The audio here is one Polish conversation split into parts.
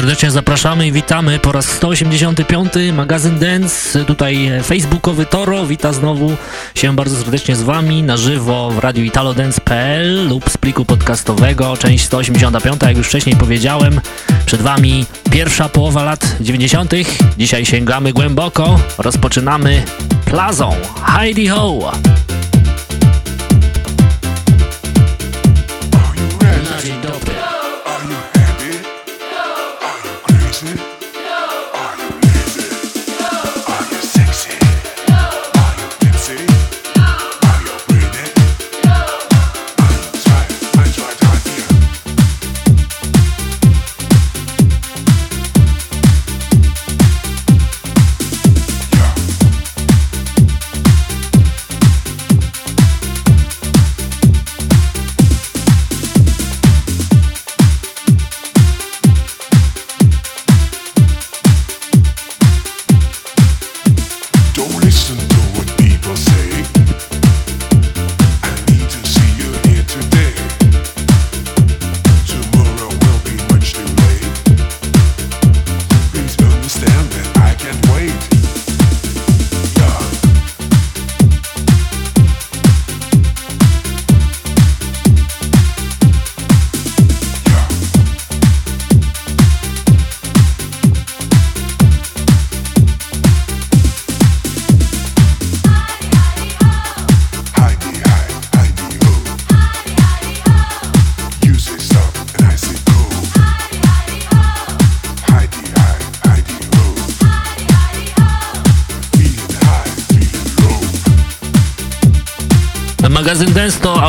Serdecznie zapraszamy i witamy po raz 185. Magazyn Dance, tutaj facebookowy Toro, wita znowu się bardzo serdecznie z Wami na żywo w radiu italodance.pl lub z pliku podcastowego, część 185, jak już wcześniej powiedziałem. Przed Wami pierwsza połowa lat 90. Dzisiaj sięgamy głęboko, rozpoczynamy plazą Heidi Ho.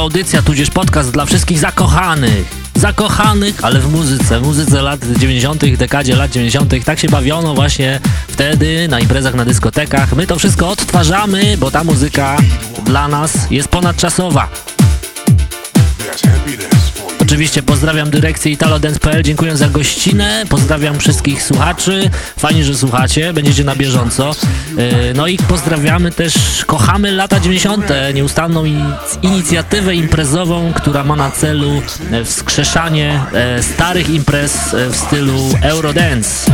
Audycja, tudzież podcast dla wszystkich zakochanych. Zakochanych, ale w muzyce, w muzyce lat 90., dekadzie lat 90. Tak się bawiono właśnie wtedy na imprezach, na dyskotekach. My to wszystko odtwarzamy, bo ta muzyka dla nas jest ponadczasowa. Oczywiście pozdrawiam dyrekcję italodance.pl, dziękuję za gościnę, pozdrawiam wszystkich słuchaczy, fajnie, że słuchacie, będziecie na bieżąco. E, no i pozdrawiamy też, kochamy lata 90., nieustanną inicjatywę imprezową, która ma na celu e, wskrzeszanie e, starych imprez w stylu Eurodance.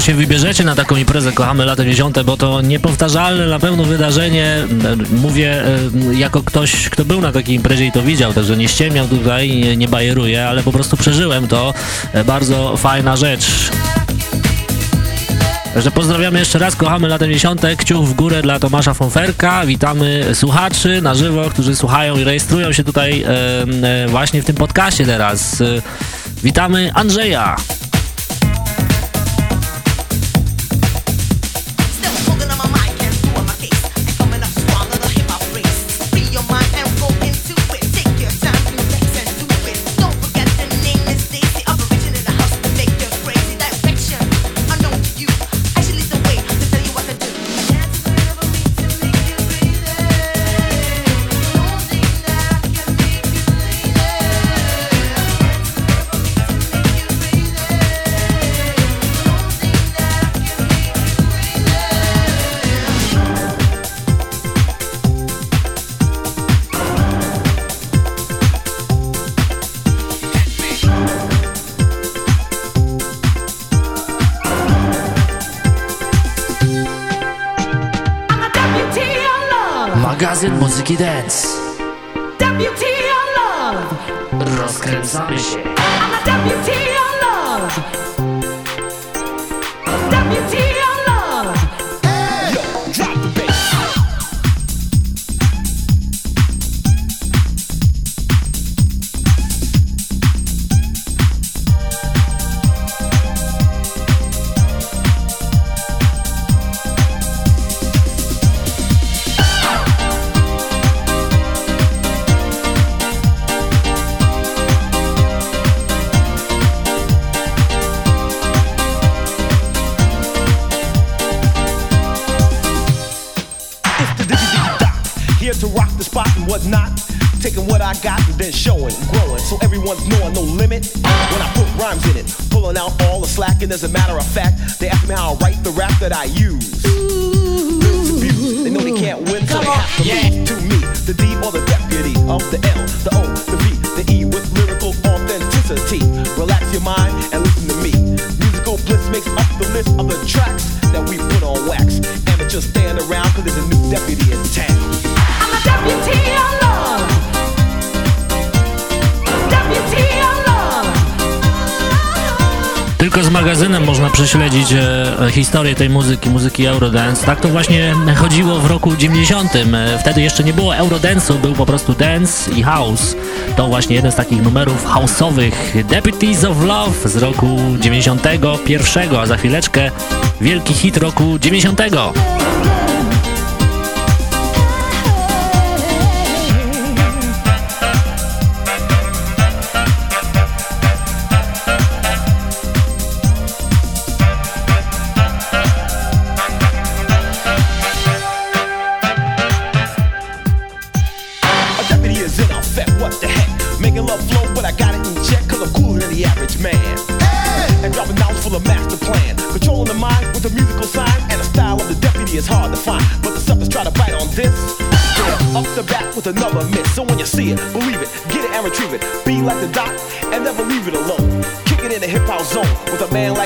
Że się wybierzecie na taką imprezę Kochamy lata 90, bo to niepowtarzalne na pewno wydarzenie. Mówię jako ktoś, kto był na takiej imprezie i to widział, także nie ściemniał tutaj, nie, nie bajeruję, ale po prostu przeżyłem to. E, bardzo fajna rzecz. Także pozdrawiamy jeszcze raz, kochamy lata 90. Kciuk w górę dla Tomasza Fonferka. Witamy słuchaczy na żywo, którzy słuchają i rejestrują się tutaj e, e, właśnie w tym podcaście teraz. E, witamy Andrzeja. magazyn muzyki dance. WTO Love! Rozkręcamy się. and as a matter of fact, historię tej muzyki, muzyki Eurodance. Tak to właśnie chodziło w roku 90. Wtedy jeszcze nie było Eurodance'u, był po prostu dance i house. To właśnie jeden z takich numerów house'owych Deputies of Love z roku 91, a za chwileczkę wielki hit roku 90.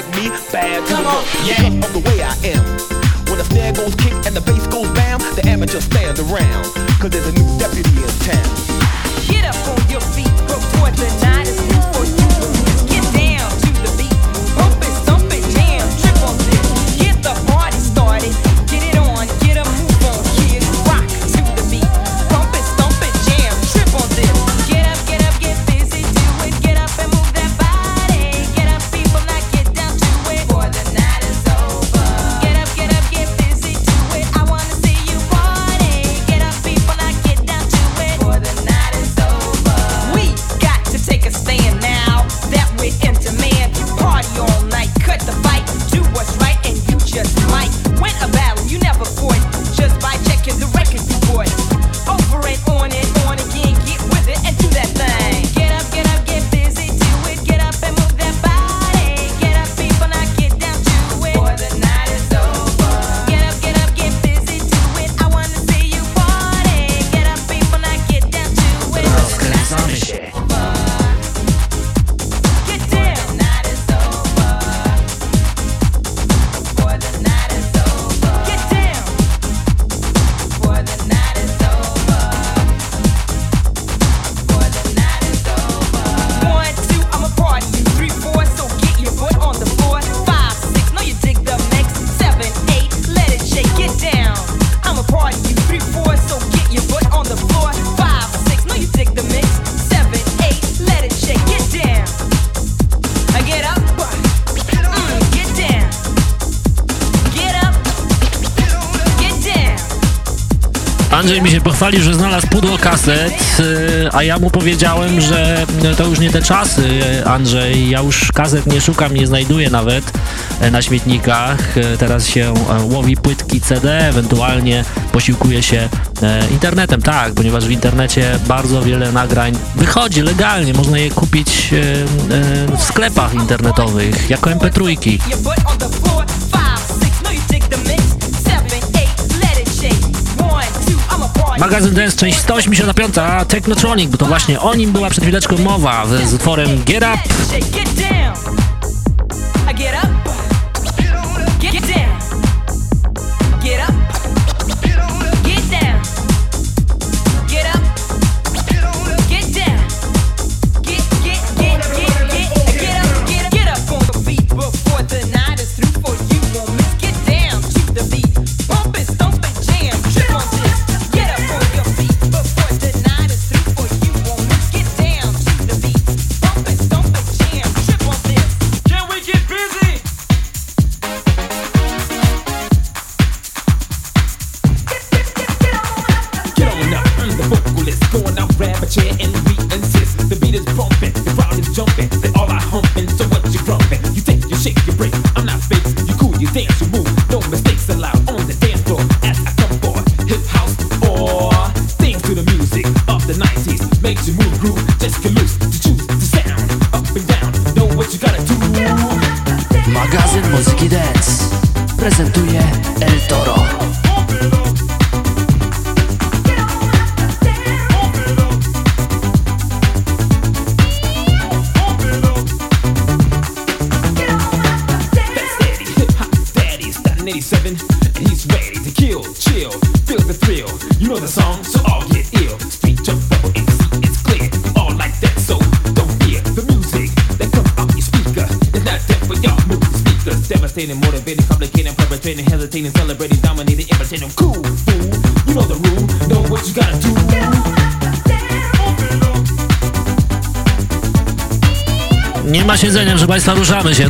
like me, bad Come on. yeah. a ja mu powiedziałem, że to już nie te czasy, Andrzej, ja już kazet nie szukam, nie znajduję nawet na śmietnikach, teraz się e, łowi płytki CD, ewentualnie posiłkuje się e, internetem, tak, ponieważ w internecie bardzo wiele nagrań wychodzi legalnie, można je kupić e, w sklepach internetowych jako mp3. Magazyn Dance, część 185, Technotronic, bo to właśnie o nim była przed chwileczką mowa z utworem Get Up.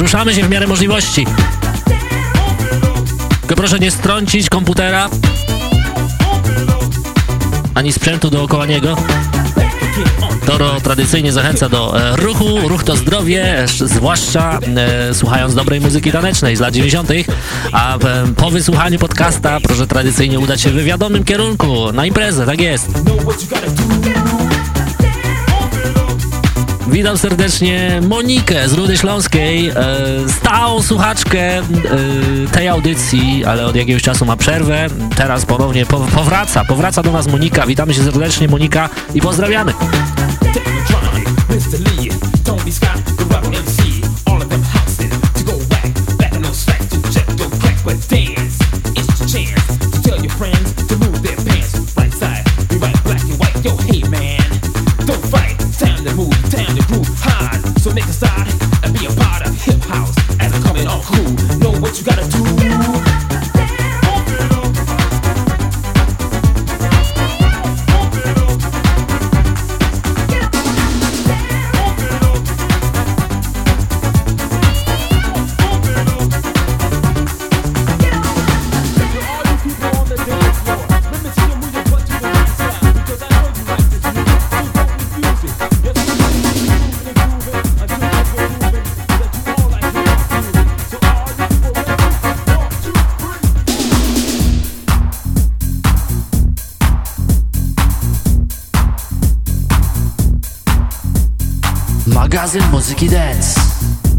Ruszamy się w miarę możliwości. Tylko proszę nie strącić komputera ani sprzętu dookoła niego. Toro tradycyjnie zachęca do e, ruchu, ruch to zdrowie, zwłaszcza e, słuchając dobrej muzyki tanecznej z lat 90., a e, po wysłuchaniu podcasta proszę tradycyjnie udać się w wywiadomym kierunku, na imprezę, tak jest. Witam serdecznie Monikę z Rudy Śląskiej, e, stałą słuchaczkę e, tej audycji, ale od jakiegoś czasu ma przerwę. Teraz ponownie powraca, powraca do nas Monika. Witamy się serdecznie Monika i pozdrawiamy.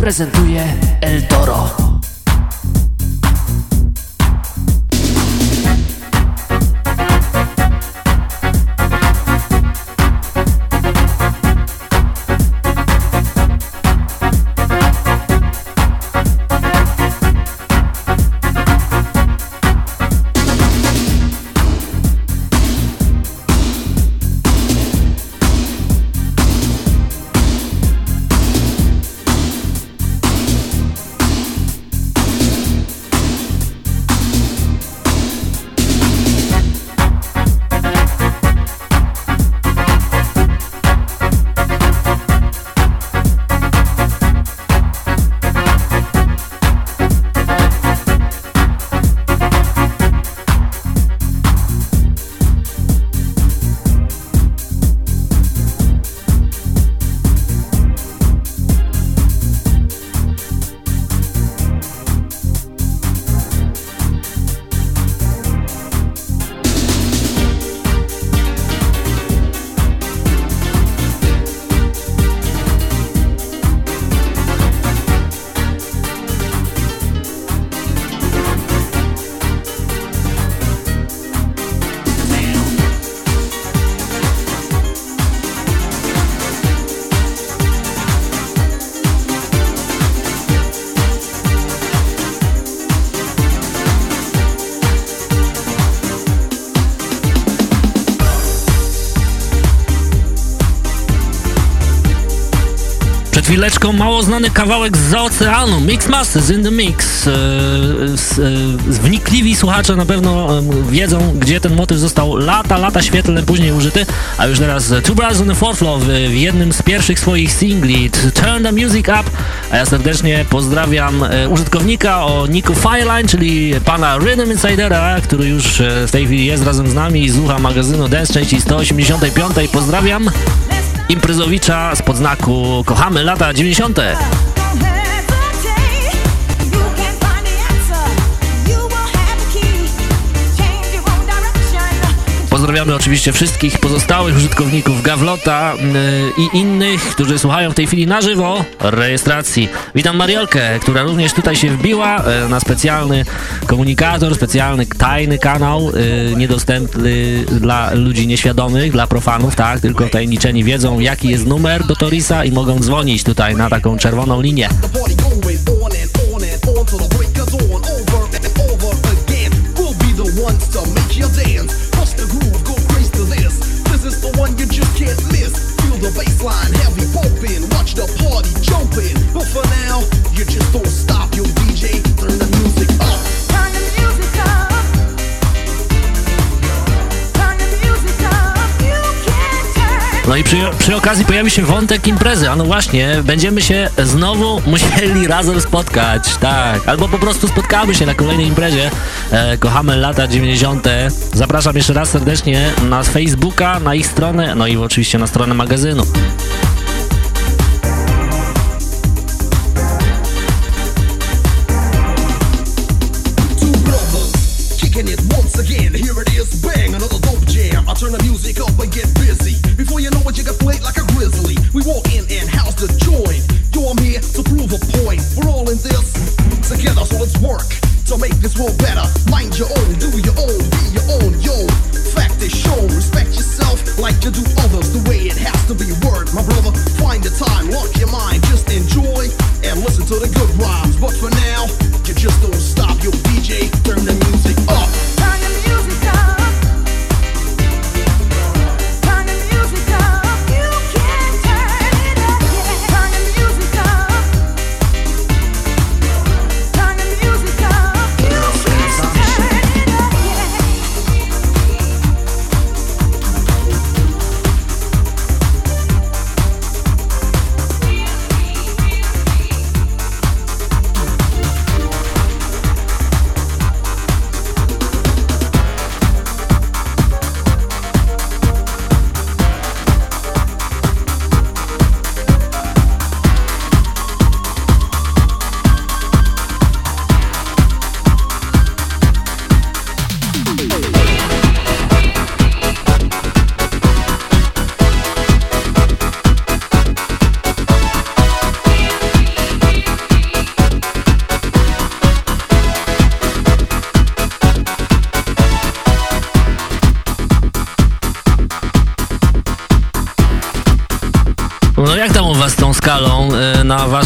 present. Chwileczką mało znany kawałek z oceanu, Mix Masters in the Mix. E, e, Wnikliwi słuchacze na pewno em, wiedzą, gdzie ten motyw został. Lata, lata świetlne później użyty, a już teraz e, Two Brothers on the Fourth Floor w, jednym z pierwszych swoich singli. Turn the Music Up, a ja serdecznie pozdrawiam e, użytkownika o niku Fireline, czyli pana Rhythm Insidera, który już e, w tej chwili jest razem z nami i słucha magazynu Dance części 185. Pozdrawiam imprezowicza z podznaku Kochamy lata 90. Pozdrawiamy oczywiście wszystkich pozostałych użytkowników Gawlota yy, i innych, którzy słuchają w tej chwili na żywo rejestracji. Witam Mariolkę, która również tutaj się wbiła yy, na specjalny komunikator, specjalny tajny kanał, yy, niedostępny dla ludzi nieświadomych, dla profanów, tak, tylko tajemniczeni wiedzą jaki jest numer do Torisa i mogą dzwonić tutaj na taką czerwoną linię. Przy, okazji pojawi się wątek imprezy, a no właśnie, będziemy się znowu musieli razem spotkać, tak, albo po prostu spotkamy się na kolejnej imprezie. E, kochamy lata 90. Zapraszam jeszcze raz serdecznie na Facebooka, na ich stronę, no i oczywiście na stronę magazynu.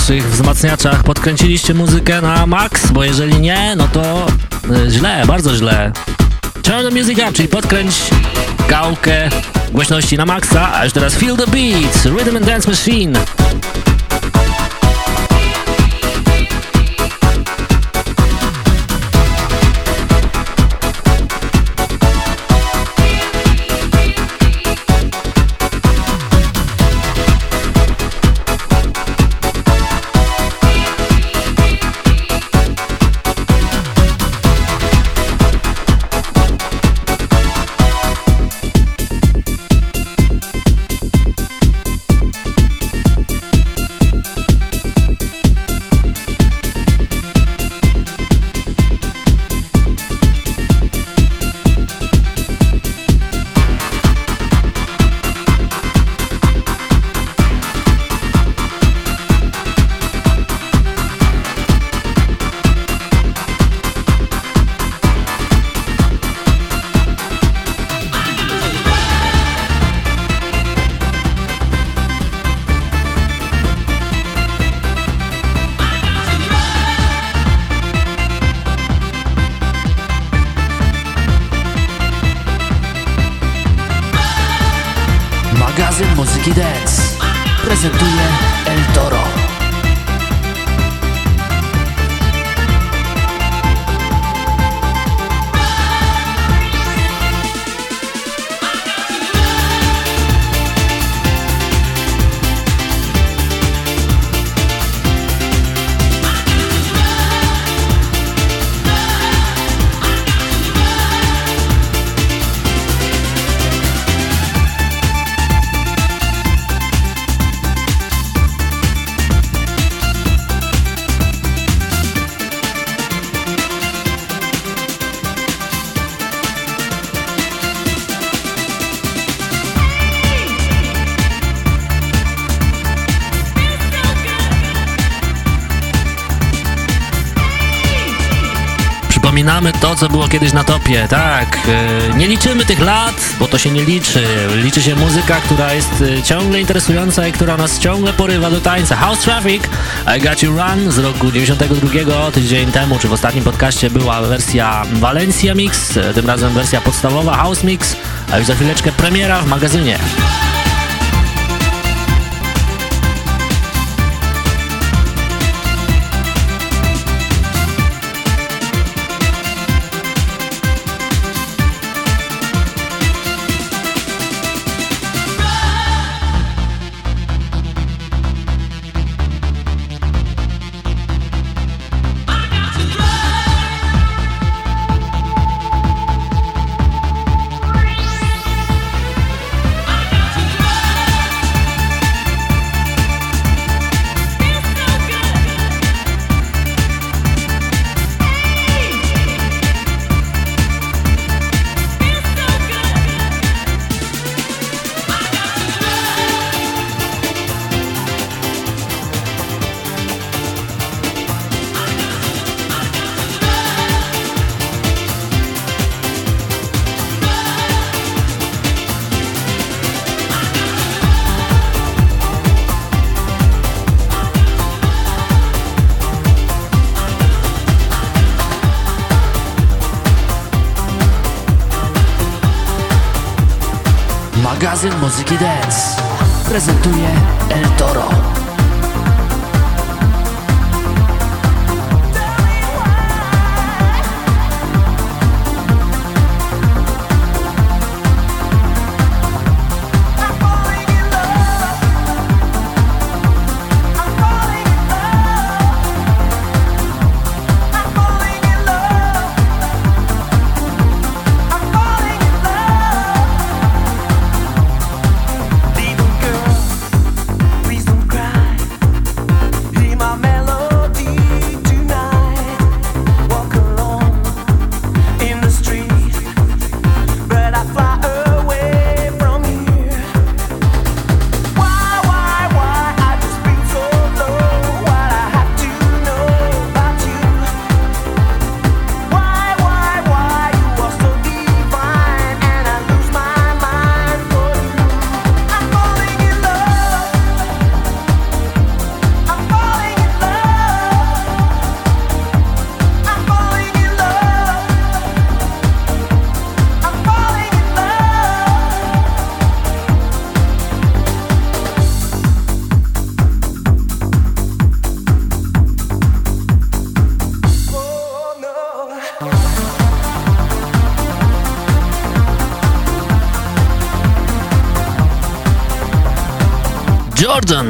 Waszych wzmacniaczach? Podkręciliście muzykę na max? Bo jeżeli nie, no to y, źle, bardzo źle. Turn the music up, czyli podkręć gałkę głośności na maksa, a już teraz feel the beats, rhythm and dance machine. Przypominamy to, co było kiedyś na topie, tak. e, Nie liczymy tych lat, bo to się nie liczy. Liczy się muzyka, która jest e, ciągle interesująca i która nas ciągle porywa do tańca. House Traffic, I Got You Run z roku 92, tydzień temu, czy w ostatnim podcaście była wersja Valencia Mix, e, tym razem wersja podstawowa House Mix, a już za chwileczkę premiera w magazynie.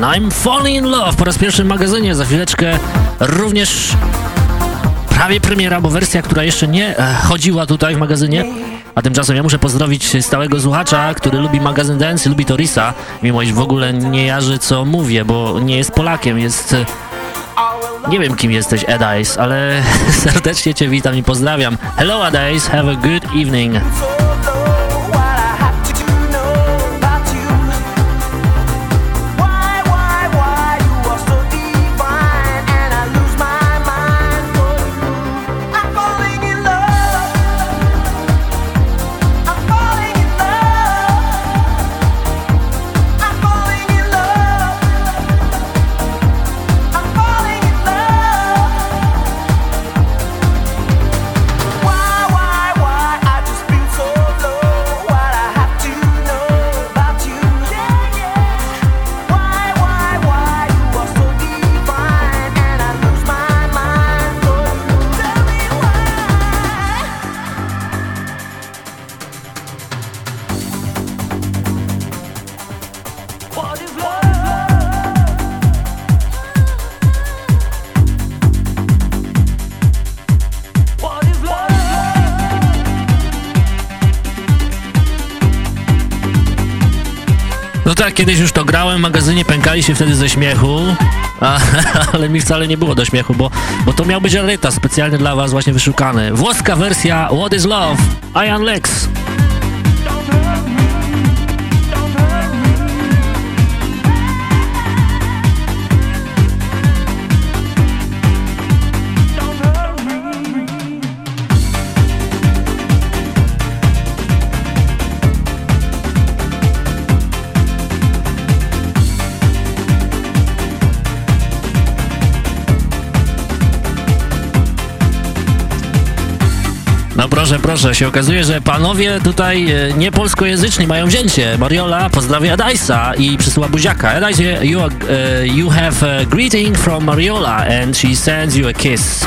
I'm falling in love po raz pierwszy w magazynie, za chwileczkę również prawie premiera, bo wersja, która jeszcze nie e, chodziła tutaj w magazynie. A tymczasem ja muszę pozdrowić stałego słuchacza, który lubi magazyn Dance, lubi Torisa, mimo iż w ogóle nie jarzy co mówię, bo nie jest Polakiem, jest... e, Nie wiem kim jesteś, Edice, ale serdecznie Cię witam i pozdrawiam. Hello Edice, have a good evening. kiedyś już to grałem, w magazynie pękali się wtedy ze śmiechu, a, ale mi wcale nie było do śmiechu, bo, bo to miał być Eryta specjalnie dla was właśnie wyszukany. Włoska wersja What is Love, Ian Lex. proszę, proszę. Się okazuje, że panowie tutaj e, nie polskojęzyczni mają wzięcie. Mariola pozdrawia Dice'a i przysyła buziaka. Dice, you, uh, you have a greeting from Mariola and she sends you a kiss.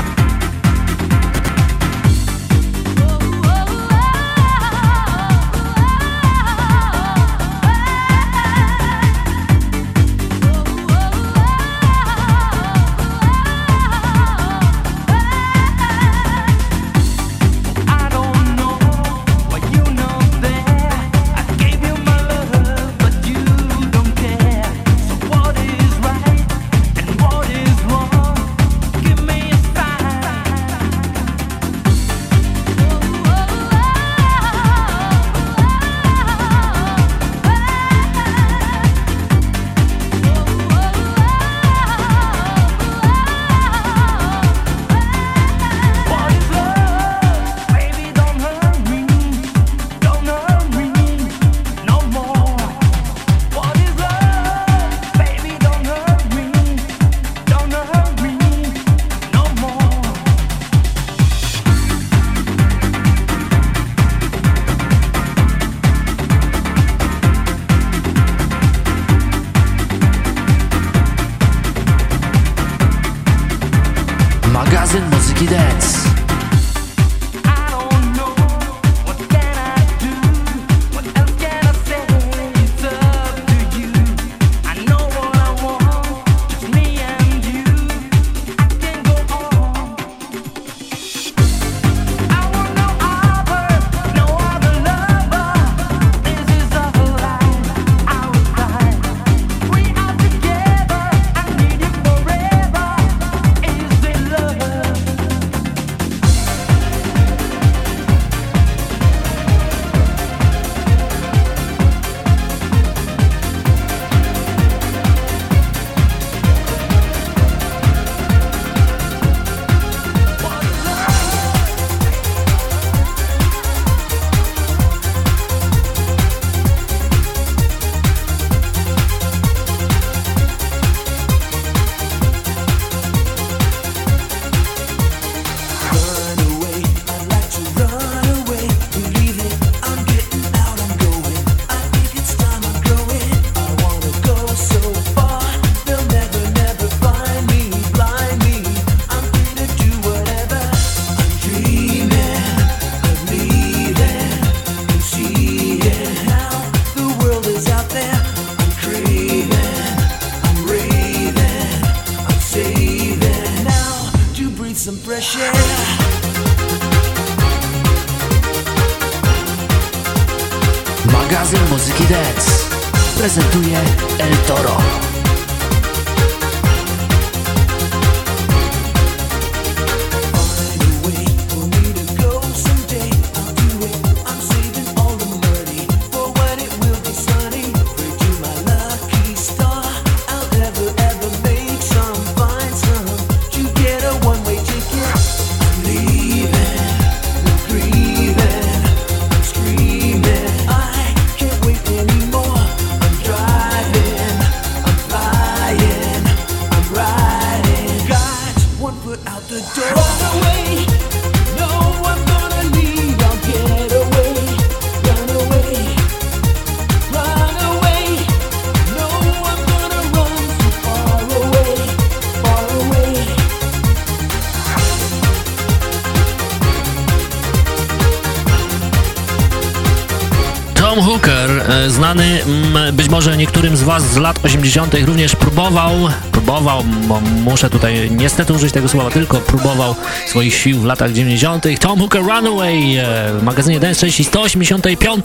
z Was z lat 80. również próbował, próbował, bo muszę tutaj niestety użyć tego słowa, tylko próbował swoich sił w latach 90. Tom Hooker Runaway e, w magazynie Dance 6 185.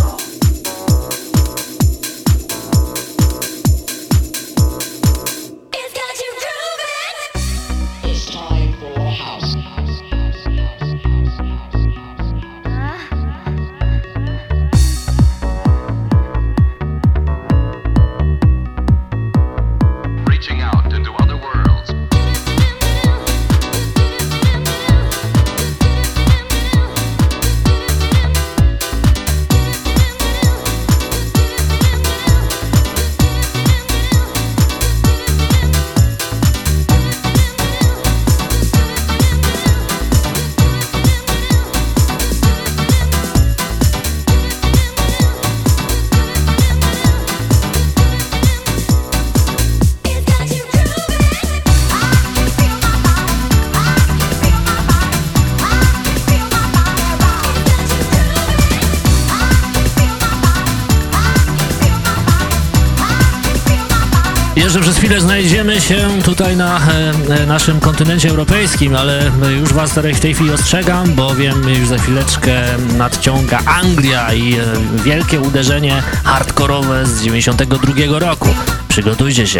się tutaj na e, e, naszym kontynencie europejskim, ale e, już Was w tej chwili ostrzegam, bowiem już za chwileczkę nadciąga Anglia i wielkie uderzenie hardkorowe z 92 roku. Przygotujcie się.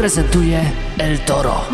prezentuje El Toro.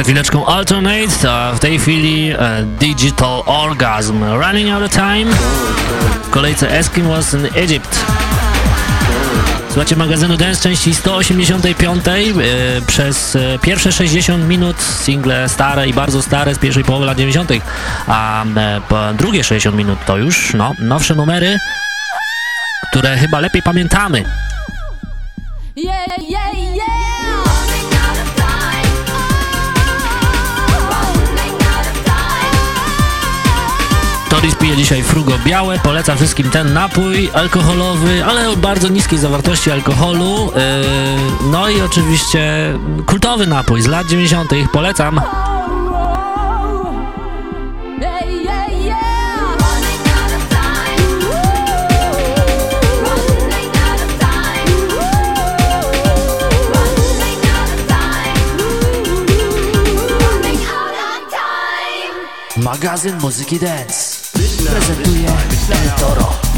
Przed chwileczką Alternate, a w tej chwili e, Digital Orgasm. Running Out of Time. W kolejce Eskimos in Egypt. Słuchajcie magazynu Dance części 185 e, przez e, pierwsze 60 minut single stare i bardzo stare z pierwszej połowy lat 90. A drugie 60 minut to już no, nowsze numery, które chyba lepiej pamiętamy. Yeah, yeah. Pije dzisiaj frugo białe, poleca wszystkim ten napój alkoholowy, ale o bardzo niskiej zawartości alkoholu. Yy, no i oczywiście kultowy napój z lat 90. polecam. Magazyn Muzyki Dance prezentuje El Toro.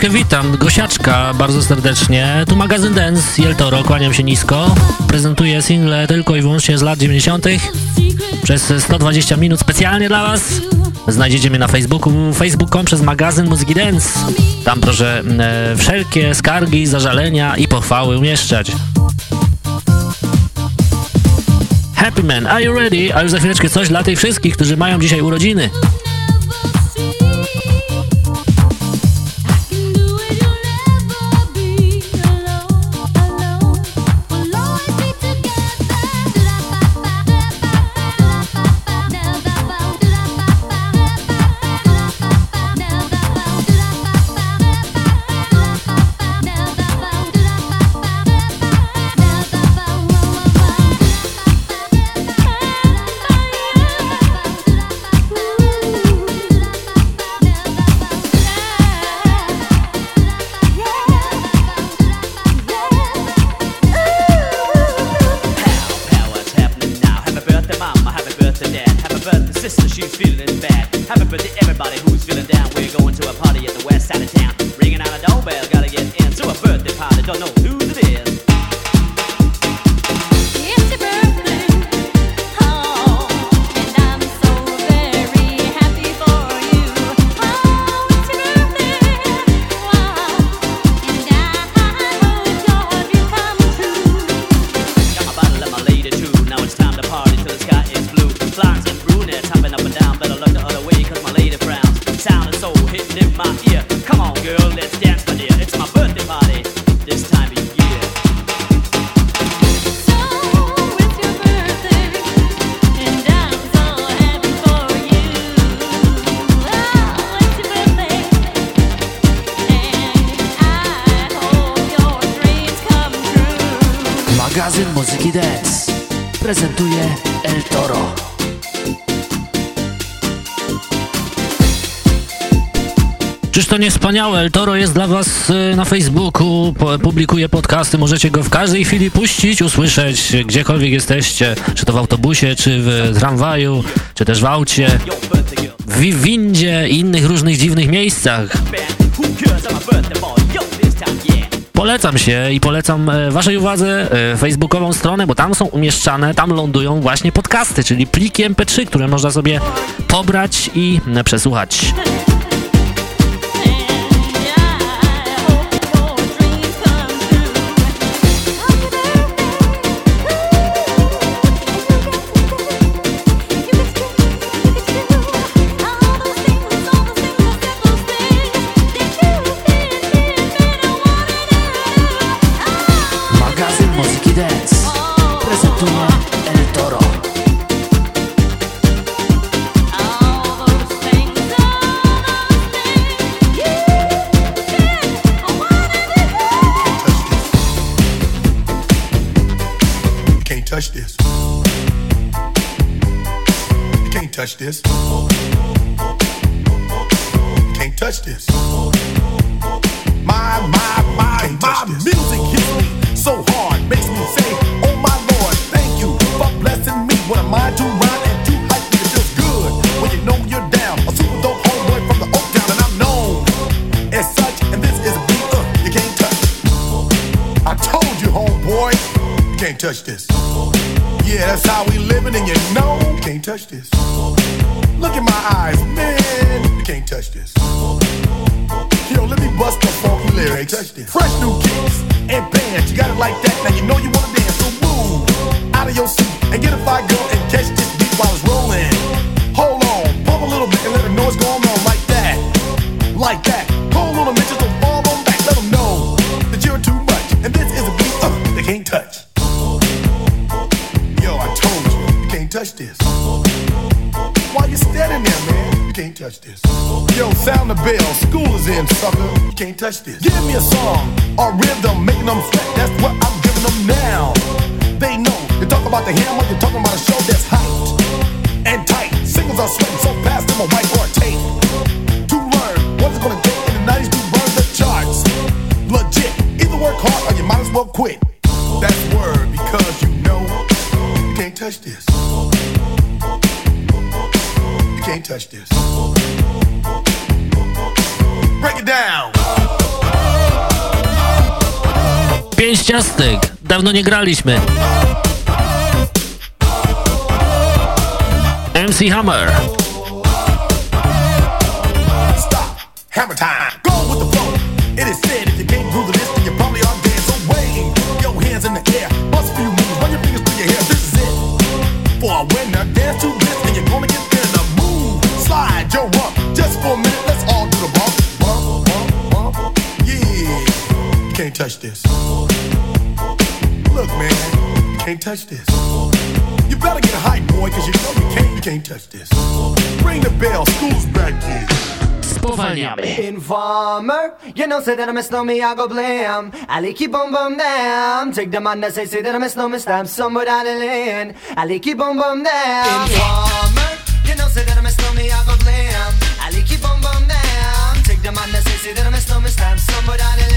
Słuchaczkę witam, Gosiaczka, bardzo serdecznie. Tu magazyn Dance, Jeltoro, kłaniam się nisko. Prezentuję single tylko i wyłącznie z lat 90. Przez 120 minut specjalnie dla Was. Znajdziecie mnie na Facebooku, facebook.com przez magazyn Muzyki Dance. Tam proszę e, wszelkie skargi, zażalenia i pochwały umieszczać. Happy Man, are you ready? A już za chwileczkę coś dla tych wszystkich, którzy mają dzisiaj urodziny. Wspaniałe? El Toro jest dla was y, na Facebooku, publikuje podcasty, możecie go w każdej chwili puścić, usłyszeć, gdziekolwiek jesteście, czy to w autobusie, czy w tramwaju, czy też w aucie, w windzie i innych różnych dziwnych miejscach. Polecam się i polecam e, waszej uwadze e, facebookową stronę, bo tam są umieszczane, tam lądują właśnie podcasty, czyli pliki MP3, które można sobie pobrać i e, przesłuchać. This. Can't touch this. My, my, my, my music hits me so hard, makes me say, Oh my Lord, thank you for blessing me. What am I to rhyme and to hype me? It feels good when you know you're down. A super dope homeboy from the Oak Town, and I'm known as such. And this is a beat uh, you can't touch. I told you, homeboy, you can't touch this. Yeah, that's how we living, and you know you can't touch this. Touch this. Give me a song or rhythm, making them sweat. That's what I'm giving them now. They know. You talk about the hammer, you're talking about a show that's hyped and tight. Singles are sweating so fast, them a whiteboard tape. To learn what it's gonna take in the 90s to burn the charts. Legit. Either work hard or you might as well quit. That's word because you know you can't touch this. You can't touch this. Pięć ciastek. Dawno nie graliśmy. MC Hammer. Hammer time. Touch this. You better get a hype, boy, cause you know you can't, you can't touch this. Ring the bell, school's back in. Spowalniamy. Informer, you know, say that I miss no me, I go blam. I like keep boom boom down. Take the man that say, say that I miss no me, stamp somewhere down the lane. I like keep boom boom down. Informer, you know, say that I miss no me, I go blam. I like keep boom boom down. Take the man that say, say that I miss no me, stamp somewhere down the lane.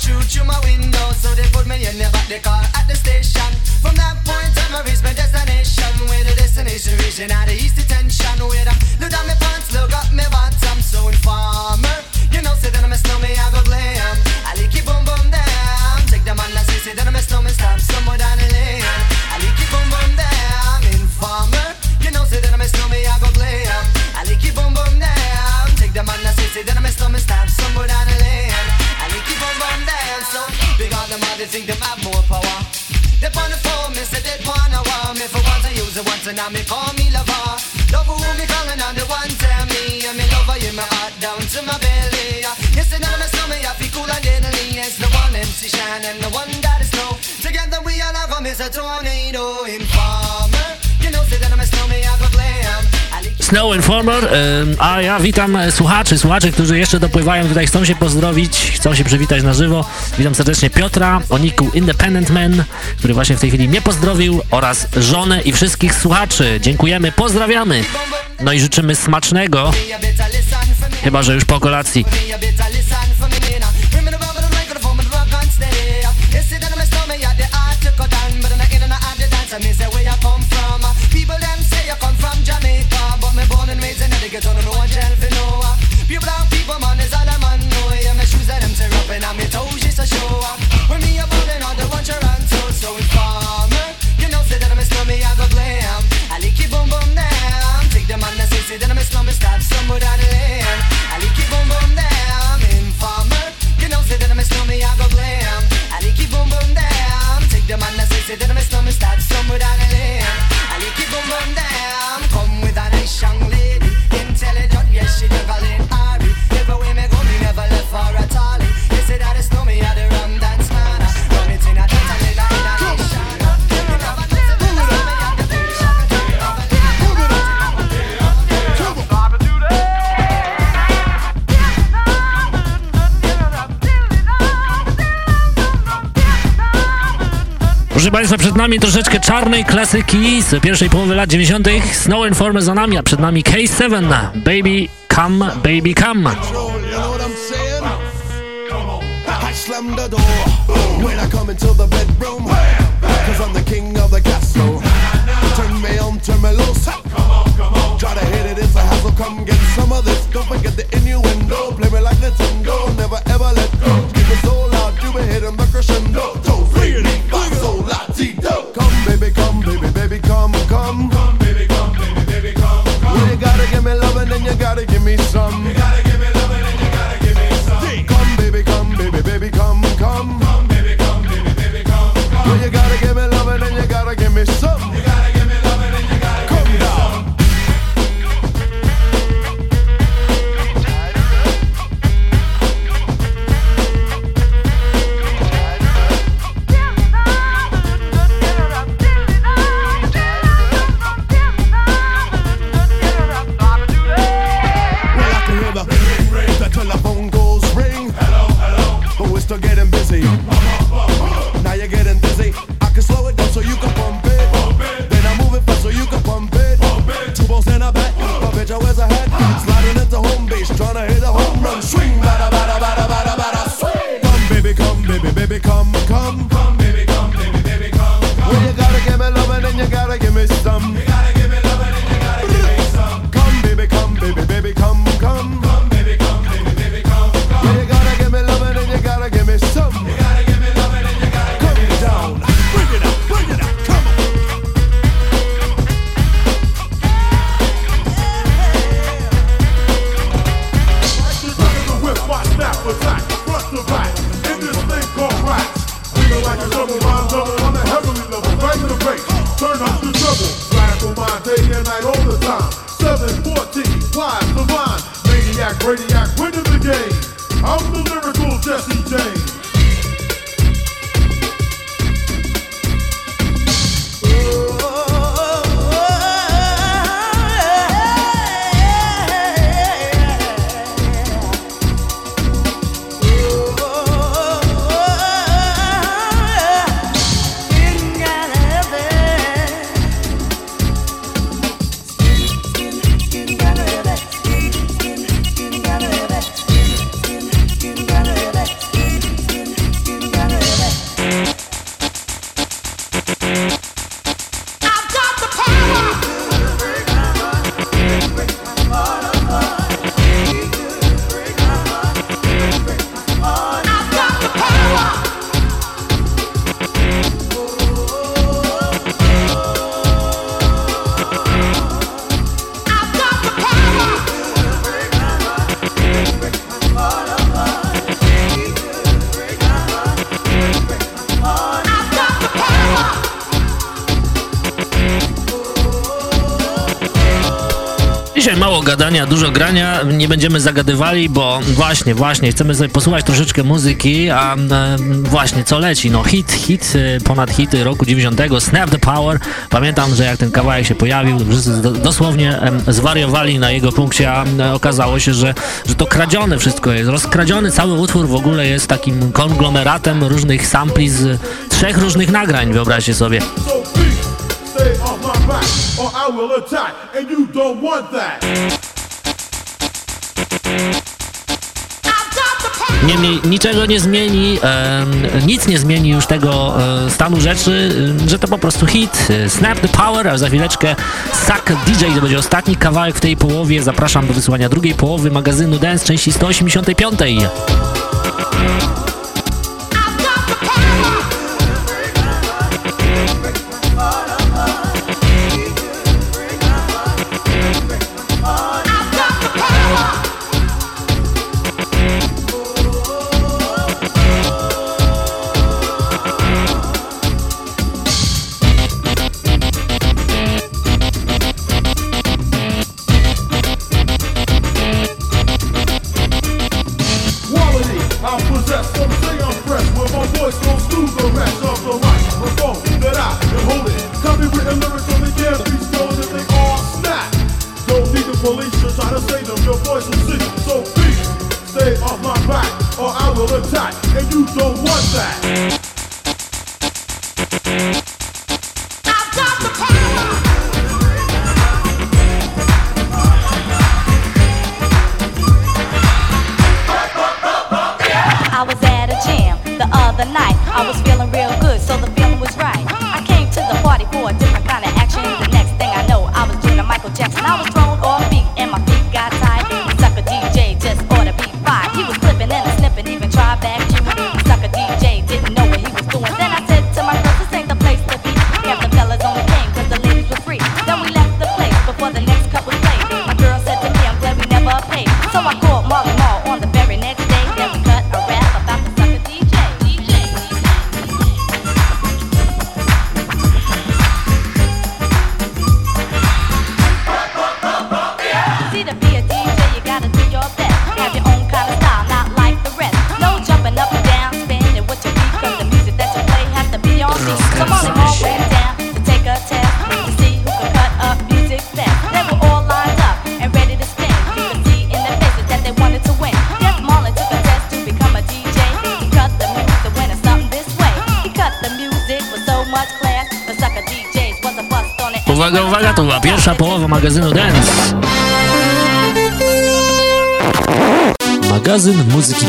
Can pour through my window, so they put me in the back the car at the station. From that point on, I reach my destination. Where the destination region out of and now me call me lover. Love who me calling on the one tell me and lover in my heart down to my belly. Yes, and now me stomach I feel cool and deadly. It's the one MC Shine and the one that is snow. Together we all have a tornado in You Snow Informer, a ja witam e, słuchaczy, słuchaczy, którzy jeszcze dopływają tutaj, chcą się pozdrowić, chcą się przywitać na żywo. Witam serdecznie Piotra o Independent Man, który właśnie w tej chwili mnie pozdrowił oraz żonę i wszystkich słuchaczy. Dziękujemy, pozdrawiamy. No i życzymy smacznego, chyba że już po kolacji. Proszę Państwa, przed nami troszeczkę czarnej klasyki z pierwszej połowy lat 90. Snow Informer za nami, a przed nami K7, Baby Come, Baby Come. You know what I'm saying? I slam the door when I come into the bedroom. Cause I'm the king of the castle. Turn me on, turn me loose. Try to hit it, it's a hassle. Come get some of this. Don't forget the innuendo. Play me like Nintendo. Never ever let go. Gotta give me love and then you gotta give me some. grania nie będziemy zagadywali, bo właśnie, właśnie, chcemy sobie posłuchać troszeczkę muzyki, a e, właśnie, co leci? No hit, hit, e, ponad hity roku 90, Snap the Power. Pamiętam, że jak ten kawałek się pojawił, wszyscy dosłownie zwariowali na jego punkcie, a e, okazało się, że, że to kradzione wszystko jest, rozkradziony cały utwór w ogóle jest takim konglomeratem różnych sampli z trzech różnych nagrań, wyobraźcie sobie. or I will attack, and you don't want that. Niemniej niczego nie zmieni, e, nic nie zmieni już tego e, stanu rzeczy, e, że to po prostu hit. E, Snap the Power, a za chwileczkę Sack DJ to będzie ostatni kawałek w tej połowie. Zapraszam do wysłania drugiej połowy magazynu Dance części 185.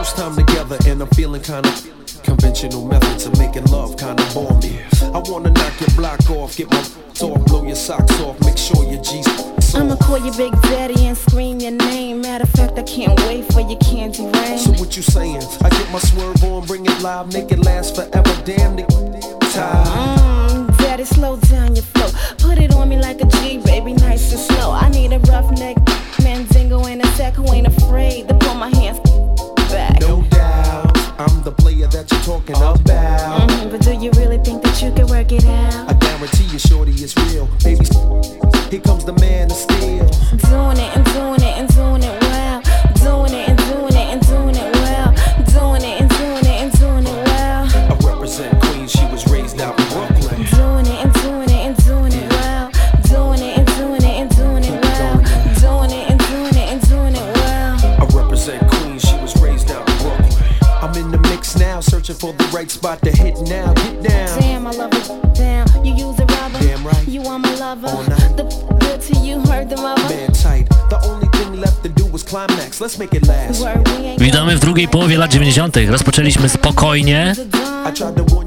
First time together, and I'm feeling kinda conventional methods of making love kinda bore me. I wanna knock your block off, get my off, blow your socks off, make sure your G's. I'ma call you Big Daddy and scream your name. Matter of fact, I can't wait for your candy rain. So what you saying? I get my swerve on, bring it live, make it last forever. Damn the time. Mm, Daddy, slow down your flow. Put it on me like a G, baby, nice and slow. I need a roughneck mandingo and a sack who ain't afraid to pull my hands back. No doubt, I'm the player that you're talking about. Mhm, but do you really think that you can work it out? I guarantee you, shorty, it's real. Baby, here comes the man of steel. Doing it and doing it and doing it searching for the right spot to hit now. Get down. Damn, I love it down. You use a rubber. Damn right. You are my lover. All night. The good to you, heard the mother. Man tight. The only thing left to do was climax. Let's make it last. Word, we ain't Witamy w drugiej połowie lat 90. Rozpoczęliśmy spokojnie,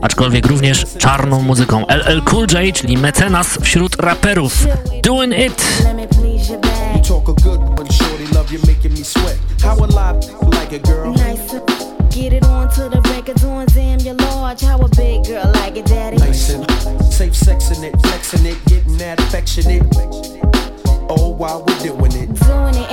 aczkolwiek również czarną muzyką. LL Cool J, czyli mecenas wśród raperów. Doing it! You. Talk a good one, shorty. Love you making me sweat. How alive like a girl? Nice. Get it on to the break of dawn. Damn, you're large. How a big girl like it, daddy? Nice and safe sexing it, flexing it, getting that affectionate. Oh, while we're doing it. Doing it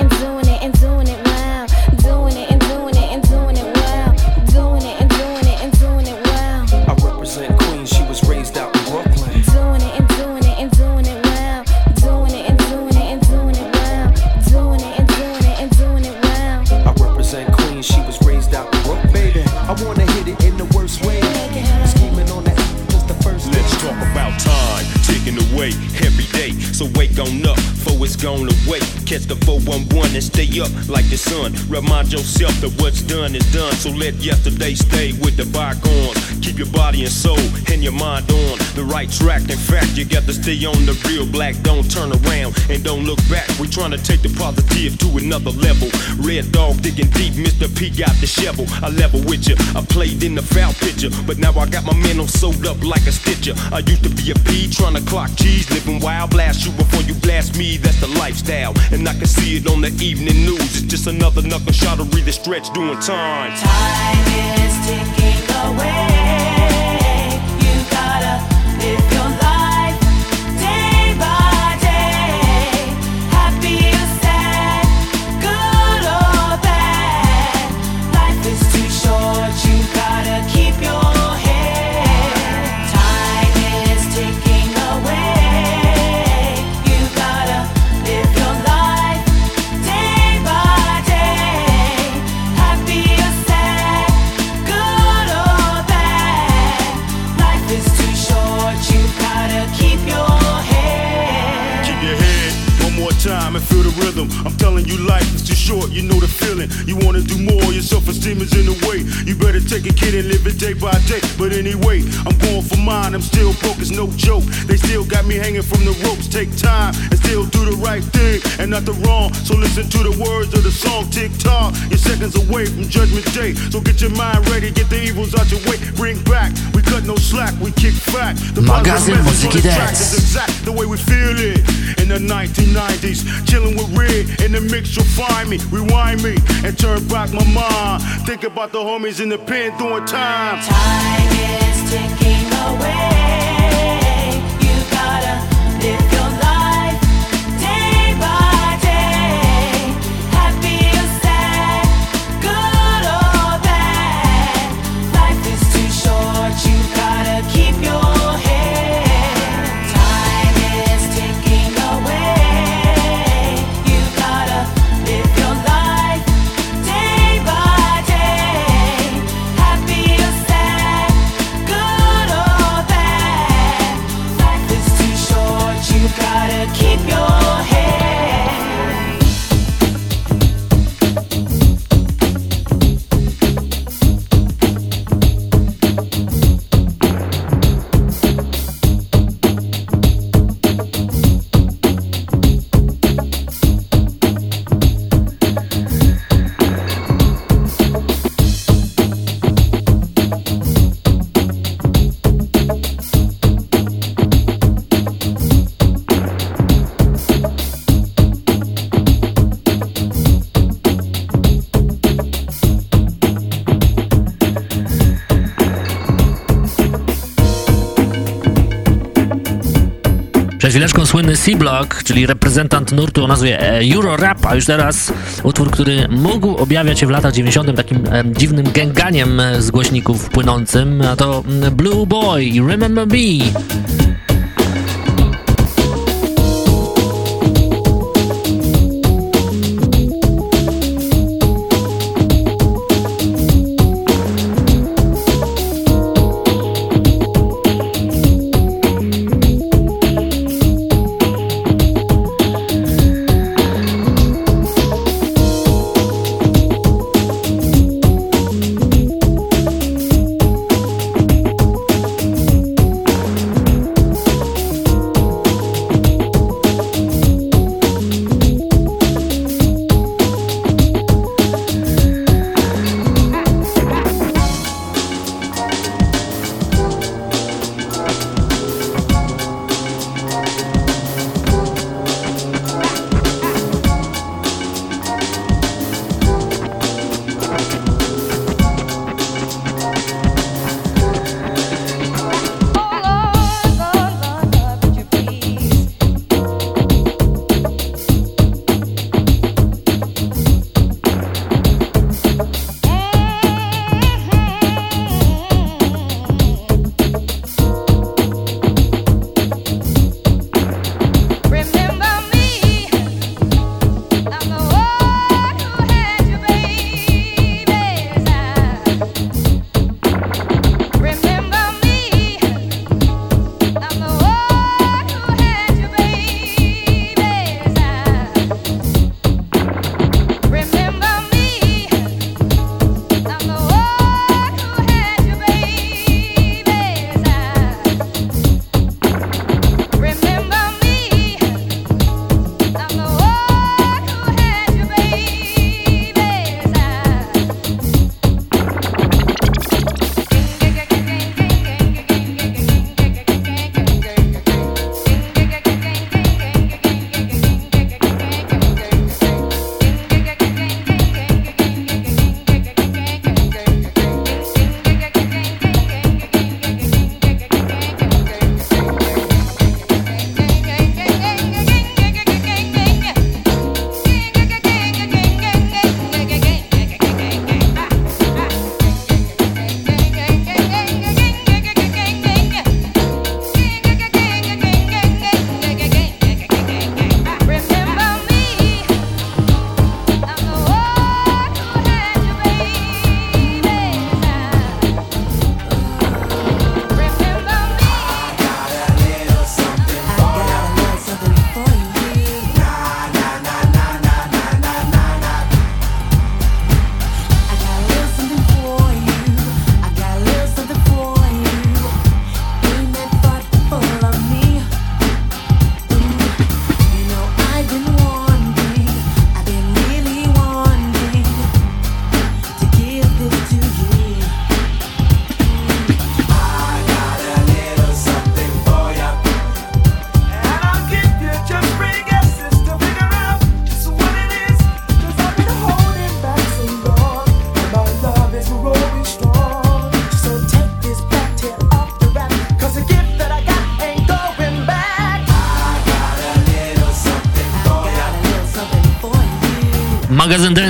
and doing it So wake on up, for it's gone away. Catch the 411 and stay up like the sun. Remind yourself that what's done is done. So let yesterday stay with the bygones. Keep your body and soul and your mind on the right track. In fact, you got to stay on the real black. Don't turn around and don't look back. We trying to take the positive to another level. Red dog digging deep, Mr. P got the shovel. I level with you. I played in the foul picture, but now I got my mental sewed up like a stitcher. I used to be a P trying to clock cheese, living wild. Blast you before you blast me. That's the lifestyle, and I can see it on the evening news. It's just another knuckle read the stretch doing time. Time is ticking away. Rhythm. I'm telling you, life is too short. You know the feeling. You wanna do more. Your self-esteem is in the way. You better take a kid and live it day by day. But anyway, I'm going for mine. I'm still broke. It's no joke. They still got me hanging from the ropes. Take time and still do the right thing and not the wrong. So listen to the words of the song. Tick tock. You're seconds away from Judgment Day. So get your mind ready. Get the evils out your way. Bring back. We cut no slack. We kick back. The Magazyn Muzyki on the track Dance. is exact the way we feel it the 1990s. Chilling with Red in the mix, you'll find me. Rewind me and turn back my mind. Think about the homies in the pen doing time. Time is ticking away. Chwileczką słynny C-Block, czyli reprezentant nurtu o nazwie e, Euro Rap, a już teraz utwór, który mógł objawiać się w latach 90. takim e, dziwnym gęganiem e, z głośników płynącym, a to mm, Blue Boy, Remember Me.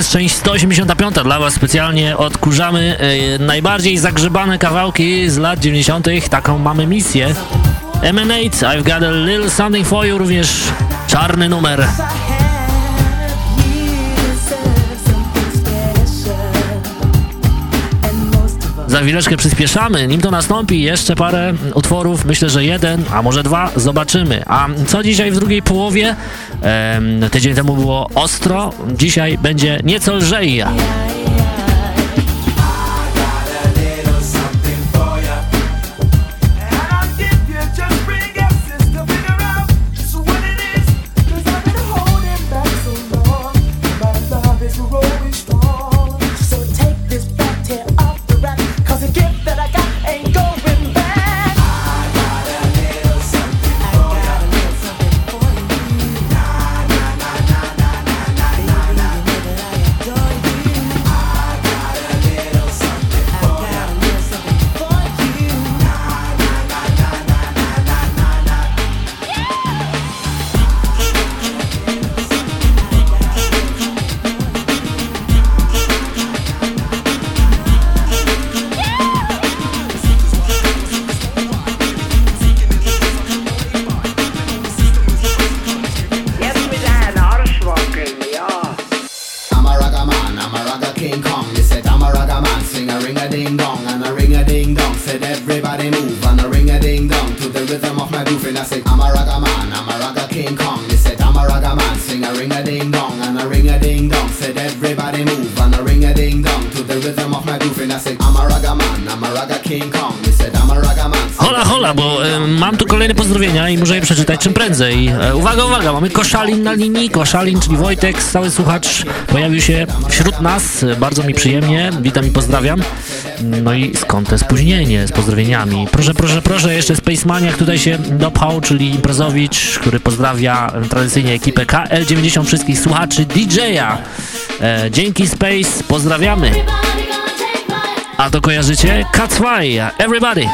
Dance, część 185 dla Was specjalnie odkurzamy e, najbardziej zagrzebane kawałki z lat 90. Taką mamy misję. Emanate, I've got a little something for you, również czarny numer. Za chwileczkę przyspieszamy, nim to nastąpi, jeszcze parę utworów, myślę, że jeden, a może dwa, zobaczymy. A co dzisiaj w drugiej połowie? Tydzień temu było ostro, dzisiaj będzie nieco lżej. Hola, bo e, mam tu kolejne pozdrowienia i muszę je przeczytać czym prędzej. E, uwaga, uwaga, mamy Koszalin na linii. Koszalin, czyli Wojtek, stały słuchacz, pojawił się wśród nas. E, Bardzo mi przyjemnie, witam i pozdrawiam. No i skąd te spóźnienie z pozdrowieniami? Proszę, proszę, proszę, jeszcze Spacemaniak tutaj się dopchał, czyli imprezowicz, który pozdrawia tradycyjnie ekipę KL90 wszystkich słuchaczy DJ-a. E, dzięki Space, pozdrawiamy. A to kojarzycie? Cat Fire, everybody!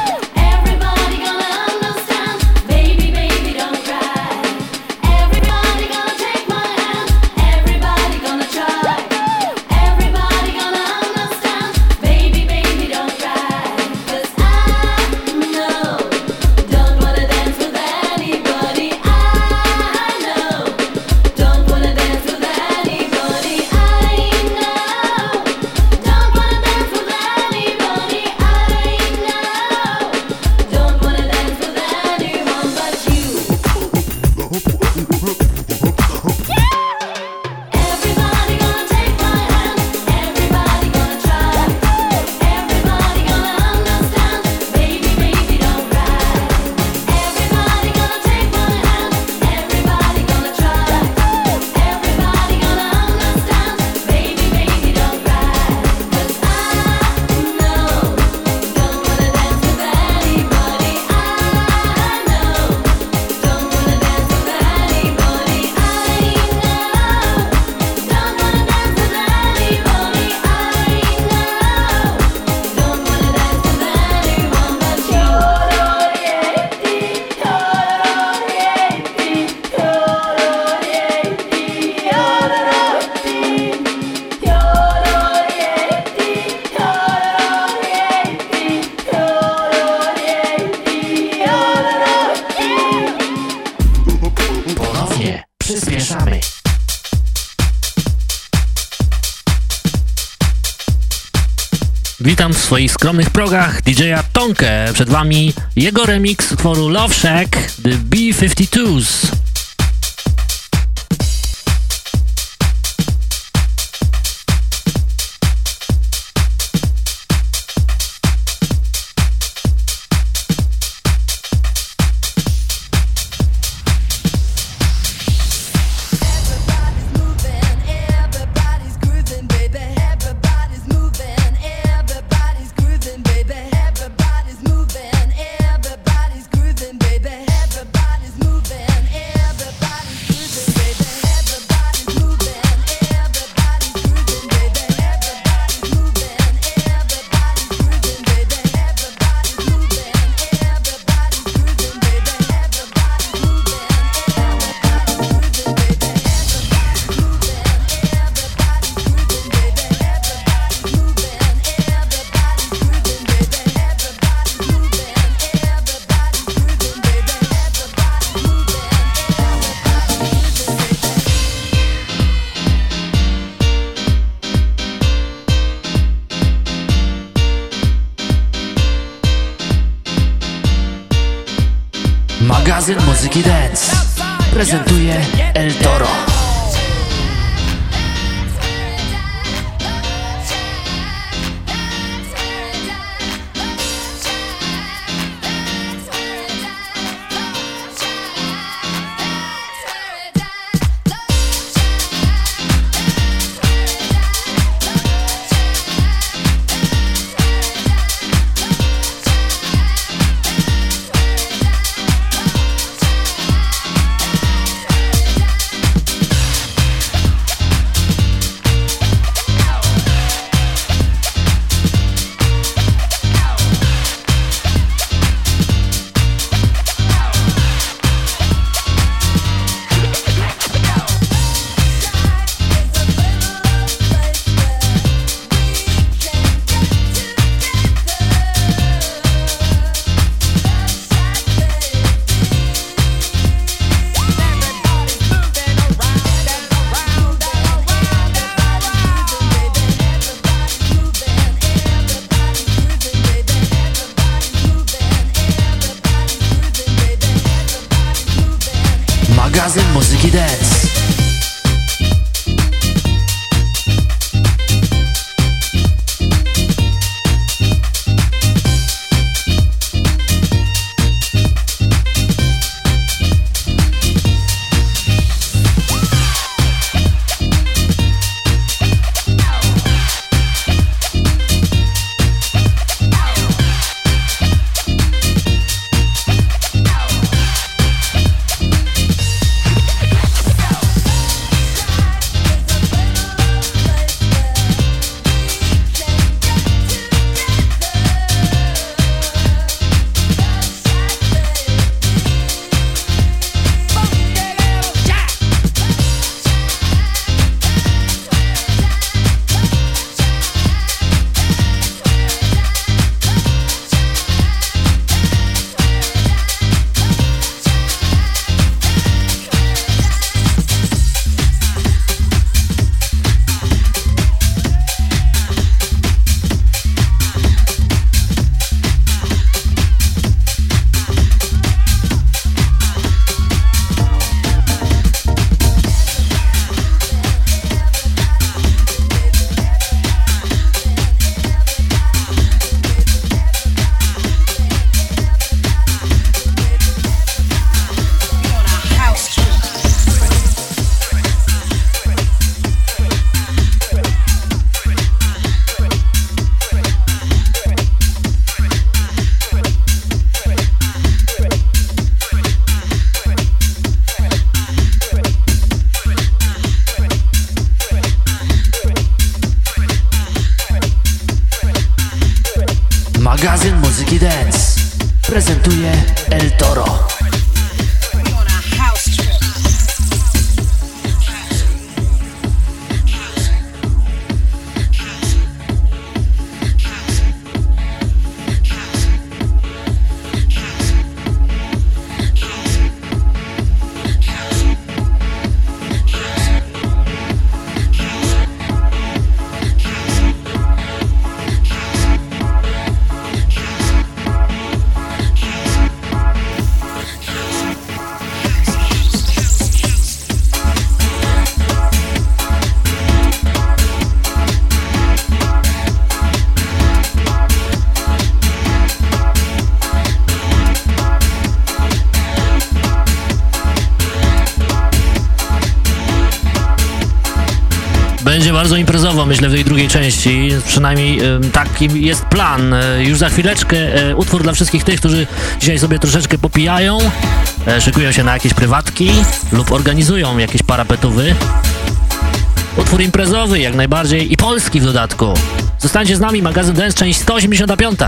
Swoich skromnych progach DJ-a Tonkę. Przed wami jego remix utworu Love Shack The B-52s. Będzie bardzo imprezowo, myślę, w tej drugiej części. Przynajmniej taki jest plan. E, już za chwileczkę e, utwór dla wszystkich tych, którzy dzisiaj sobie troszeczkę popijają, e, szykują się na jakieś prywatki lub organizują jakieś parapetówy. Utwór imprezowy jak najbardziej i polski w dodatku. Zostańcie z nami, magazyn Dance, część 185.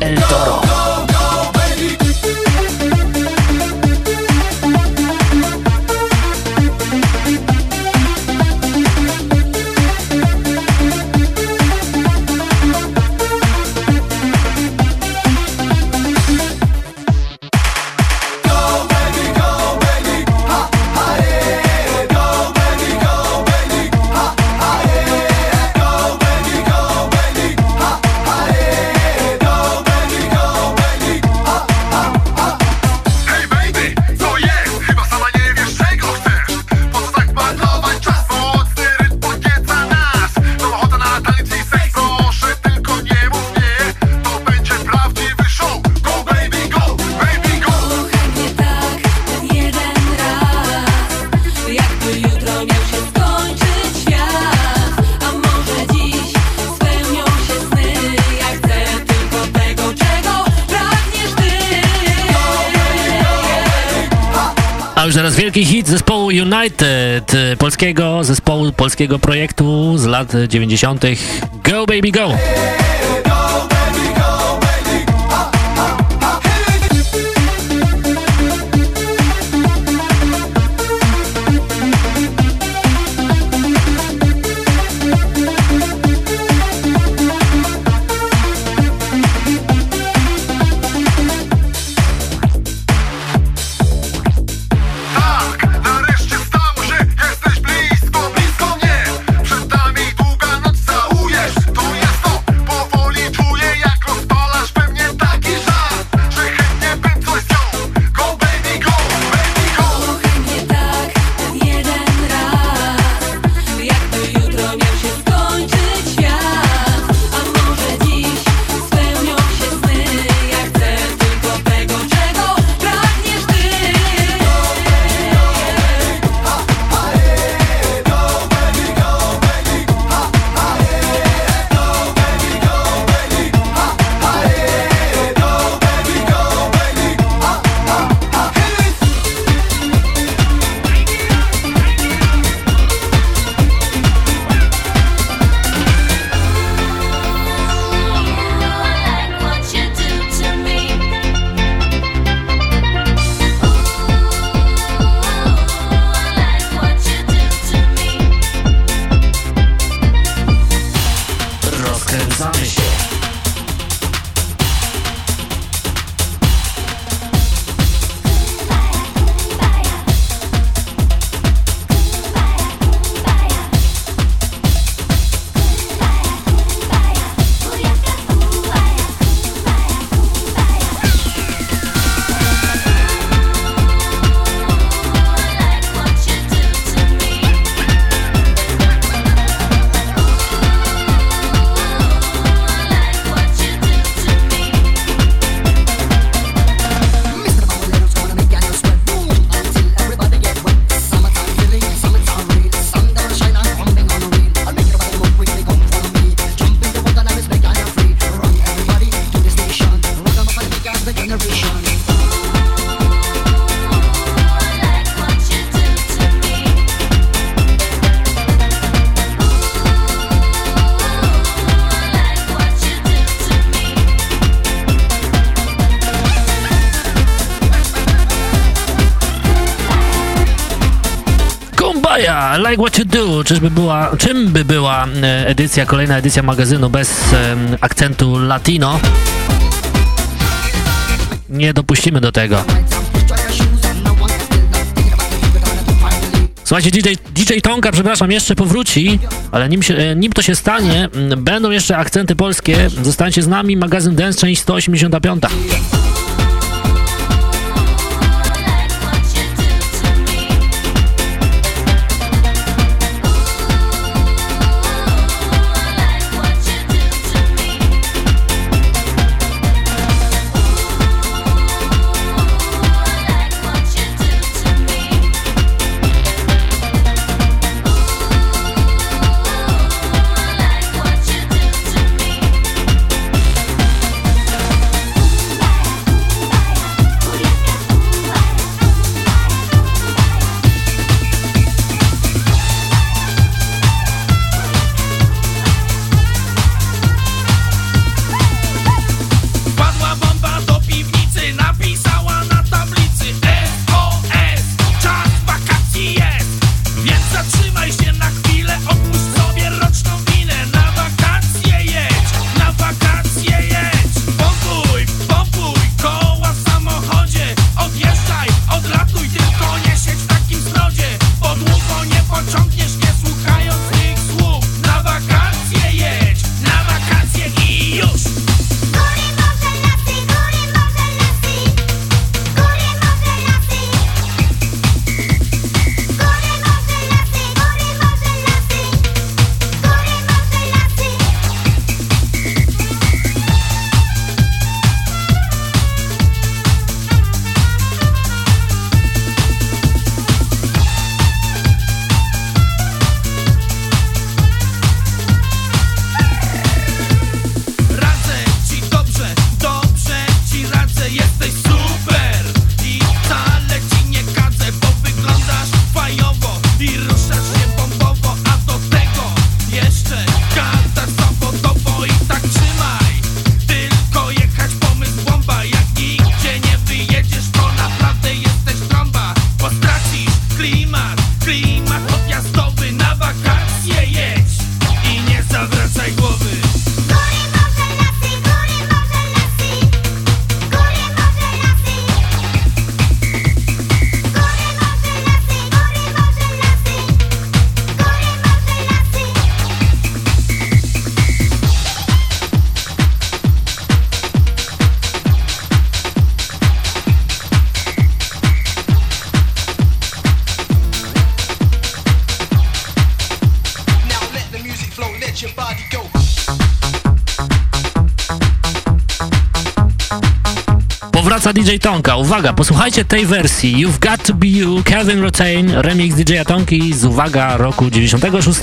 el toro. teraz wielki hit zespołu United, y, polskiego zespołu, polskiego projektu z lat 90. Go Baby Go! Like What You Do, czyżby była, czym by była e, edycja, kolejna edycja magazynu bez akcentu latino? Nie dopuścimy do tego. Słuchajcie, DJ, DJ Tonka, przepraszam, jeszcze powróci, ale nim, się, e, nim to się stanie, będą jeszcze akcenty polskie. Zostańcie z nami, magazyn Dance, część 185. DJ Tonka. Uwaga, posłuchajcie tej wersji. You've Got To Be You, Kevin Rotain, remix DJ Tonki z, uwaga, roku 96.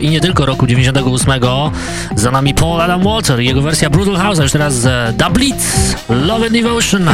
i nie tylko roku 98. Za nami Paul Adam Walter, i jego wersja Brutal House, a już teraz e, The Blitz, Love and Devotion.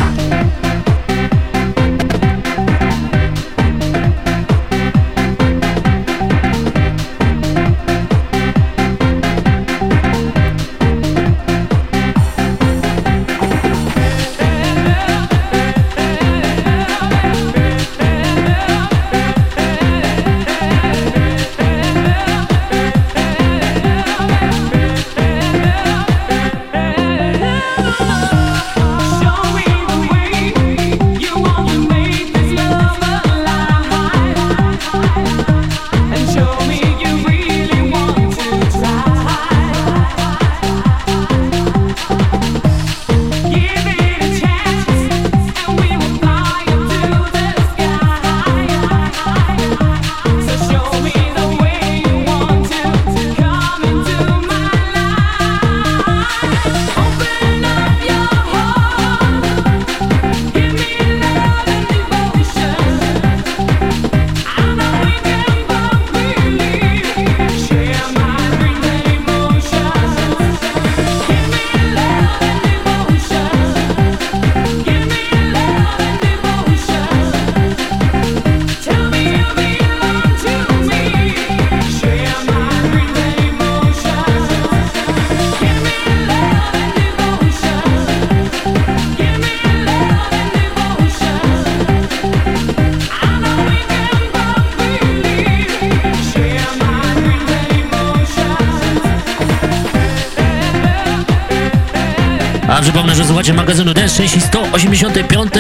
przypomnę, że słuchacie magazynu D6 i 185.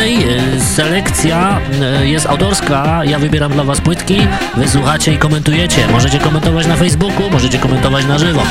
Selekcja e, jest autorska. Ja wybieram dla Was płytki. Wysłuchacie i komentujecie. Możecie komentować na Facebooku, możecie komentować na żywo.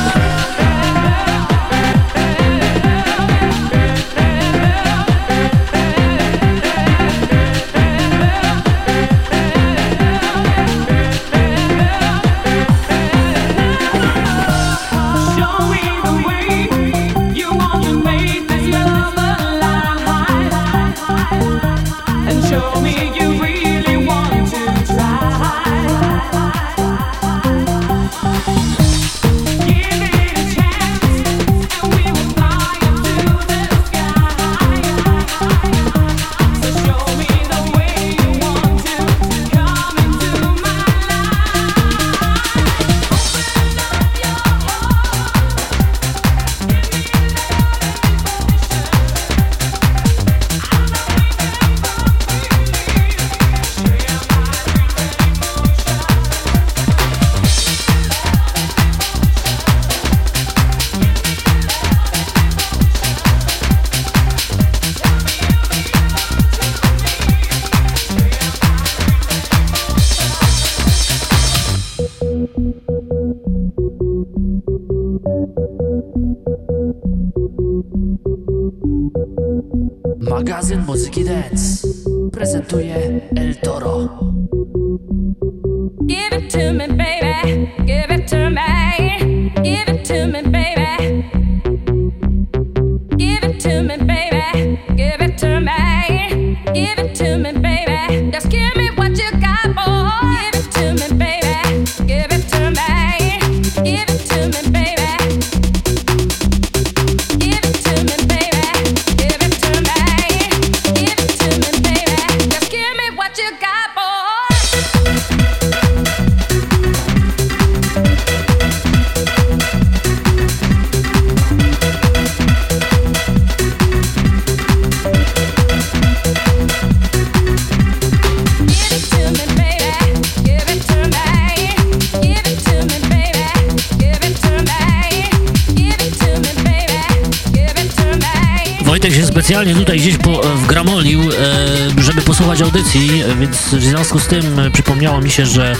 związku z tym e, przypomniało mi się, że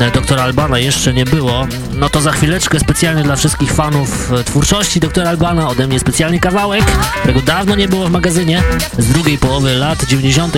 e, doktora Albana jeszcze nie było, no to za chwileczkę specjalnie dla wszystkich fanów e, twórczości doktora Albana ode mnie specjalny kawałek, którego dawno nie było w magazynie z drugiej połowy lat 90.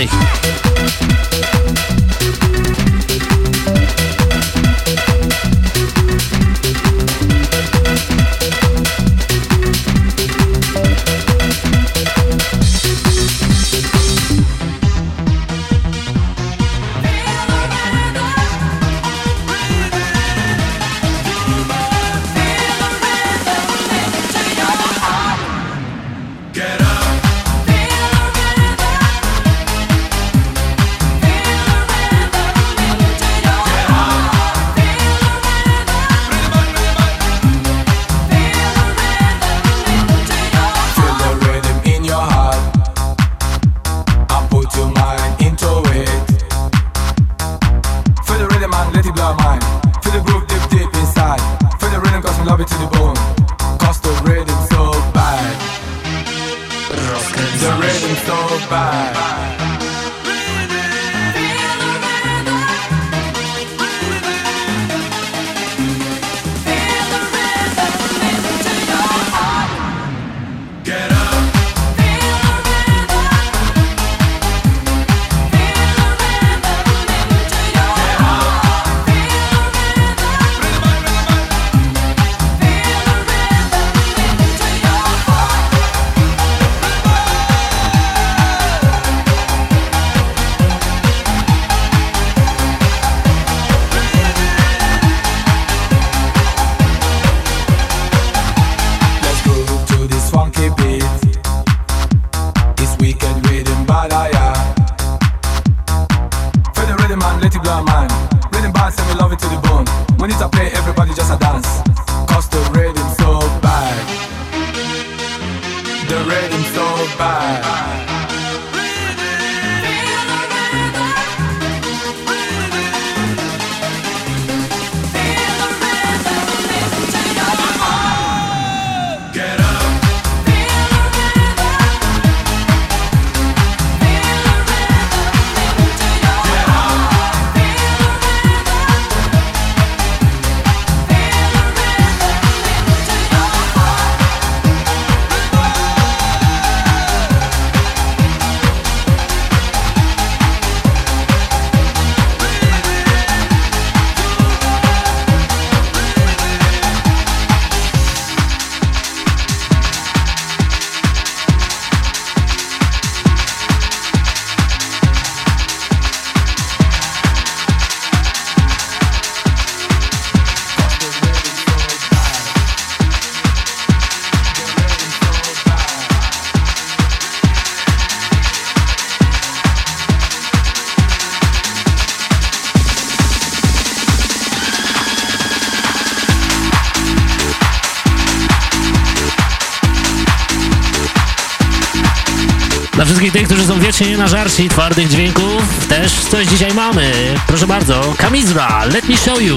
twardych dźwięków też coś dzisiaj mamy. Proszę bardzo, Kamizra, let me show you.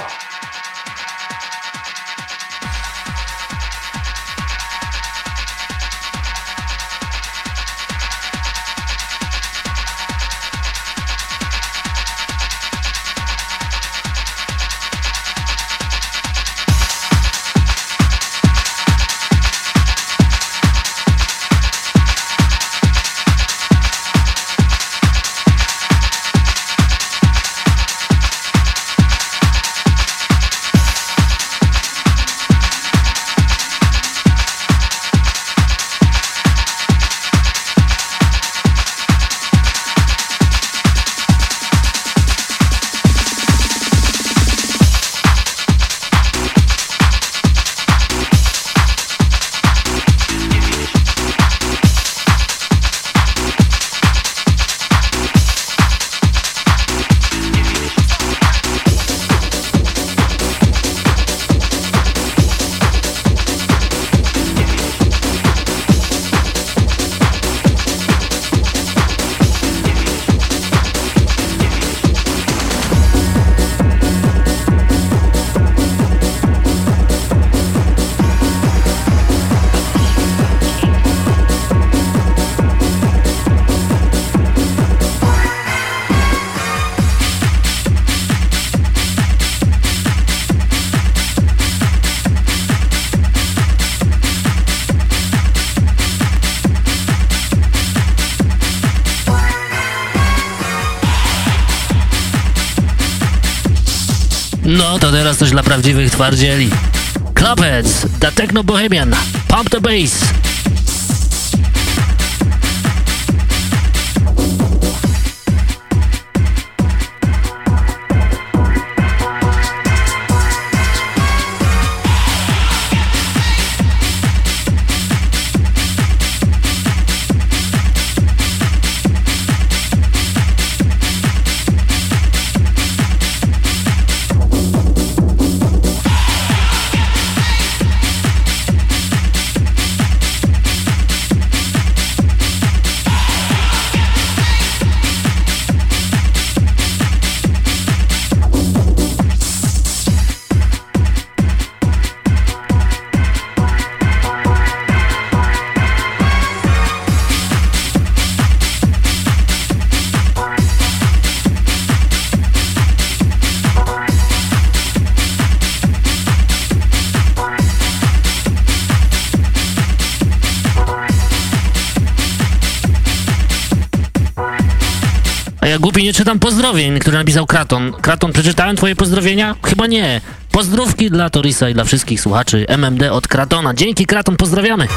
Prawdziwych twardzieli. Clubheads, The Techno Bohemian, Pump the Bass. Nie czytam pozdrowień, które napisał Kraton. Kraton, przeczytałem twoje pozdrowienia? Chyba nie. Pozdrówki dla Torisa i dla wszystkich słuchaczy MMD od Kratona. Dzięki Kraton, pozdrawiamy.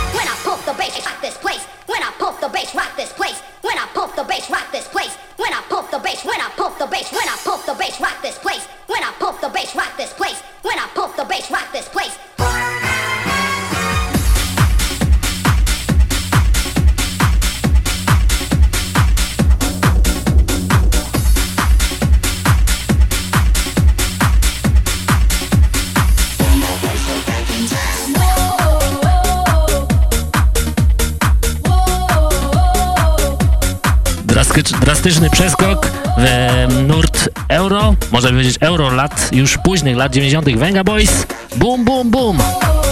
Drastyczny przeskok w nurt euro, można powiedzieć euro lat, już późnych lat 90. Venga Boys. Boom, boom, boom.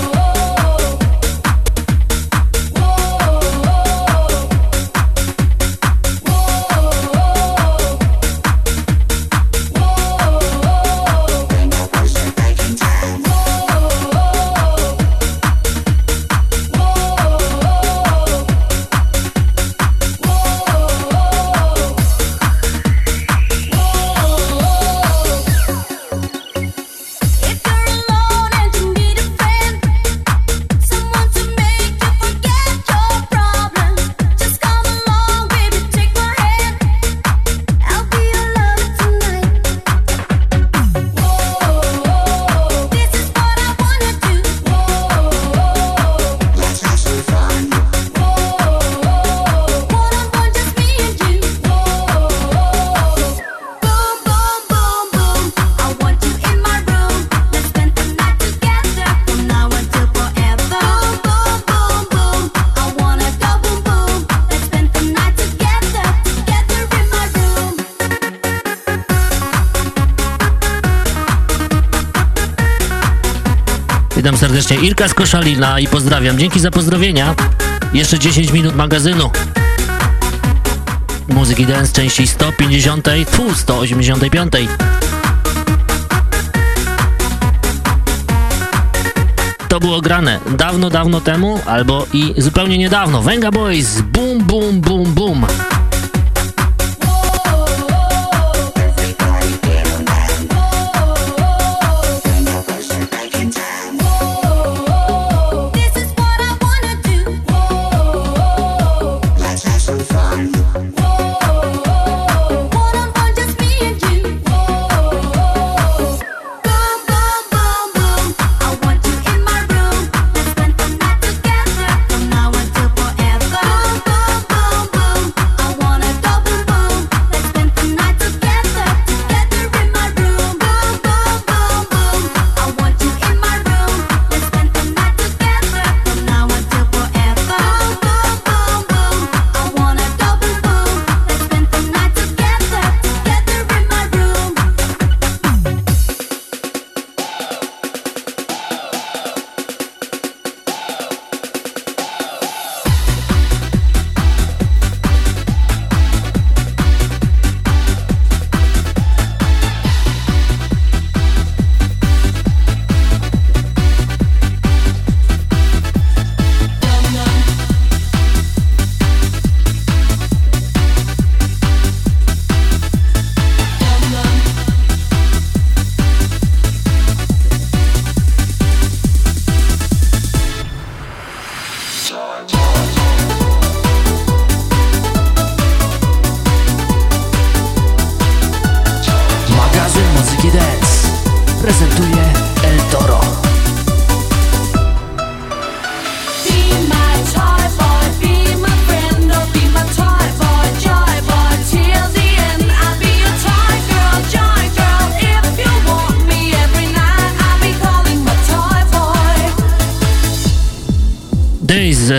Irka z Koszalina i pozdrawiam. Dzięki za pozdrowienia. Jeszcze 10 minut magazynu. Muzyki dance części 150, fu, 185. To było grane dawno, dawno temu, albo i zupełnie niedawno. Venga Boys, boom, boom, boom, boom.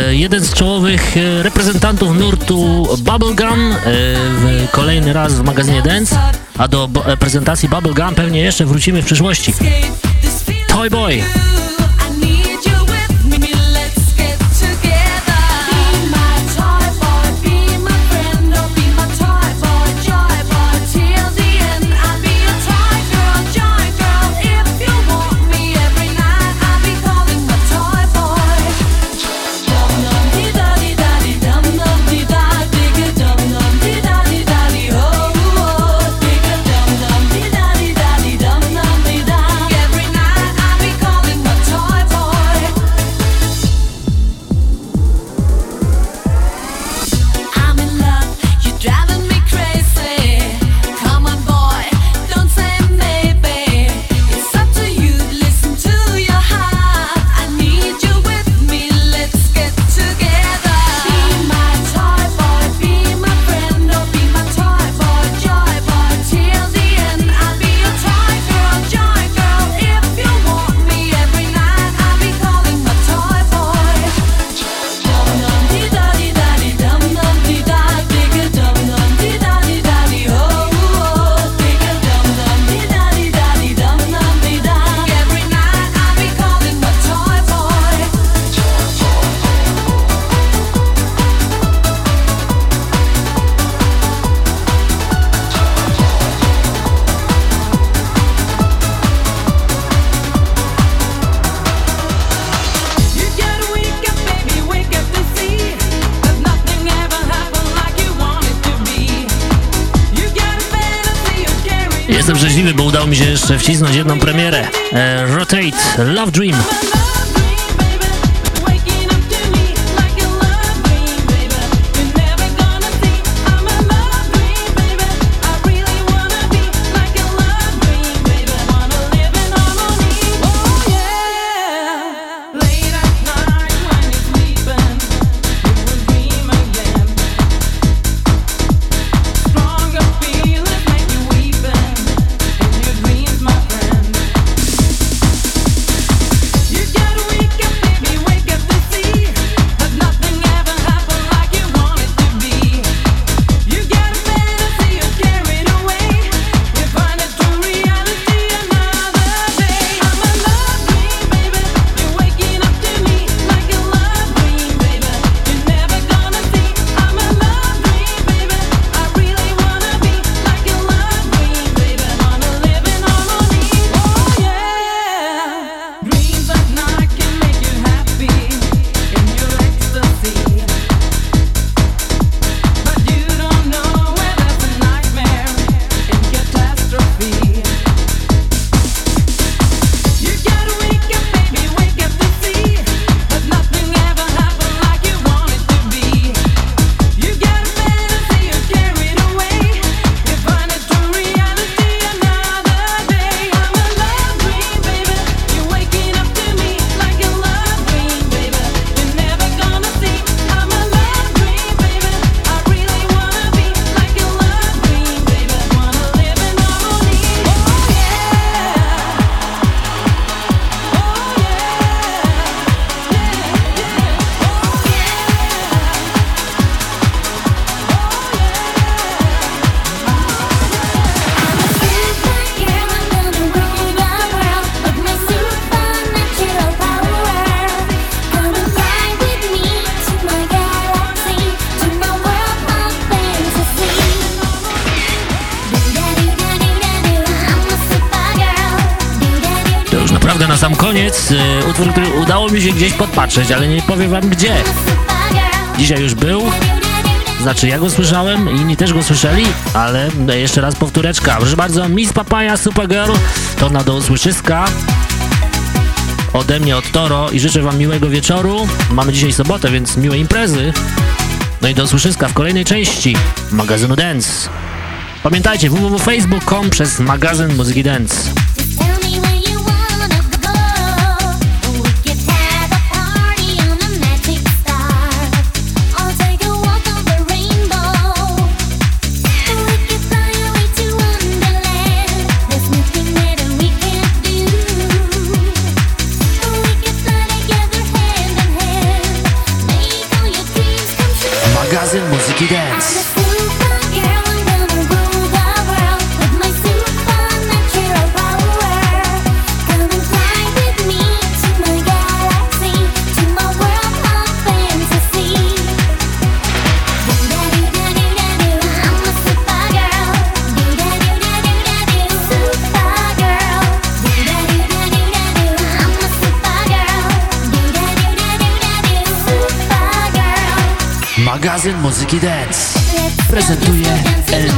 jeden z czołowych e, reprezentantów nurtu Bubblegum, e, kolejny raz w magazynie Dance, a do e, prezentacji Bubblegum pewnie jeszcze wrócimy w przyszłości. Toy Boy! udało mi się jeszcze wcisnąć jedną premierę. E, Rotate, Love Dream. Udało mi się gdzieś podpatrzeć, ale nie powiem wam gdzie. Dzisiaj już był, znaczy ja go słyszałem, inni też go słyszeli, ale jeszcze raz powtóreczka. Proszę bardzo, Miss Papaya Supergirl, to na do usłyszyska. Ode mnie od Toro i życzę wam miłego wieczoru. Mamy dzisiaj sobotę, więc miłe imprezy. No i do usłyszyska w kolejnej części magazynu Dance. Pamiętajcie, www.facebook.com przez magazyn Muzyki Dance. Magazyn Muzyki Dance. Magazyn Muzyki Dance. Prezentuje El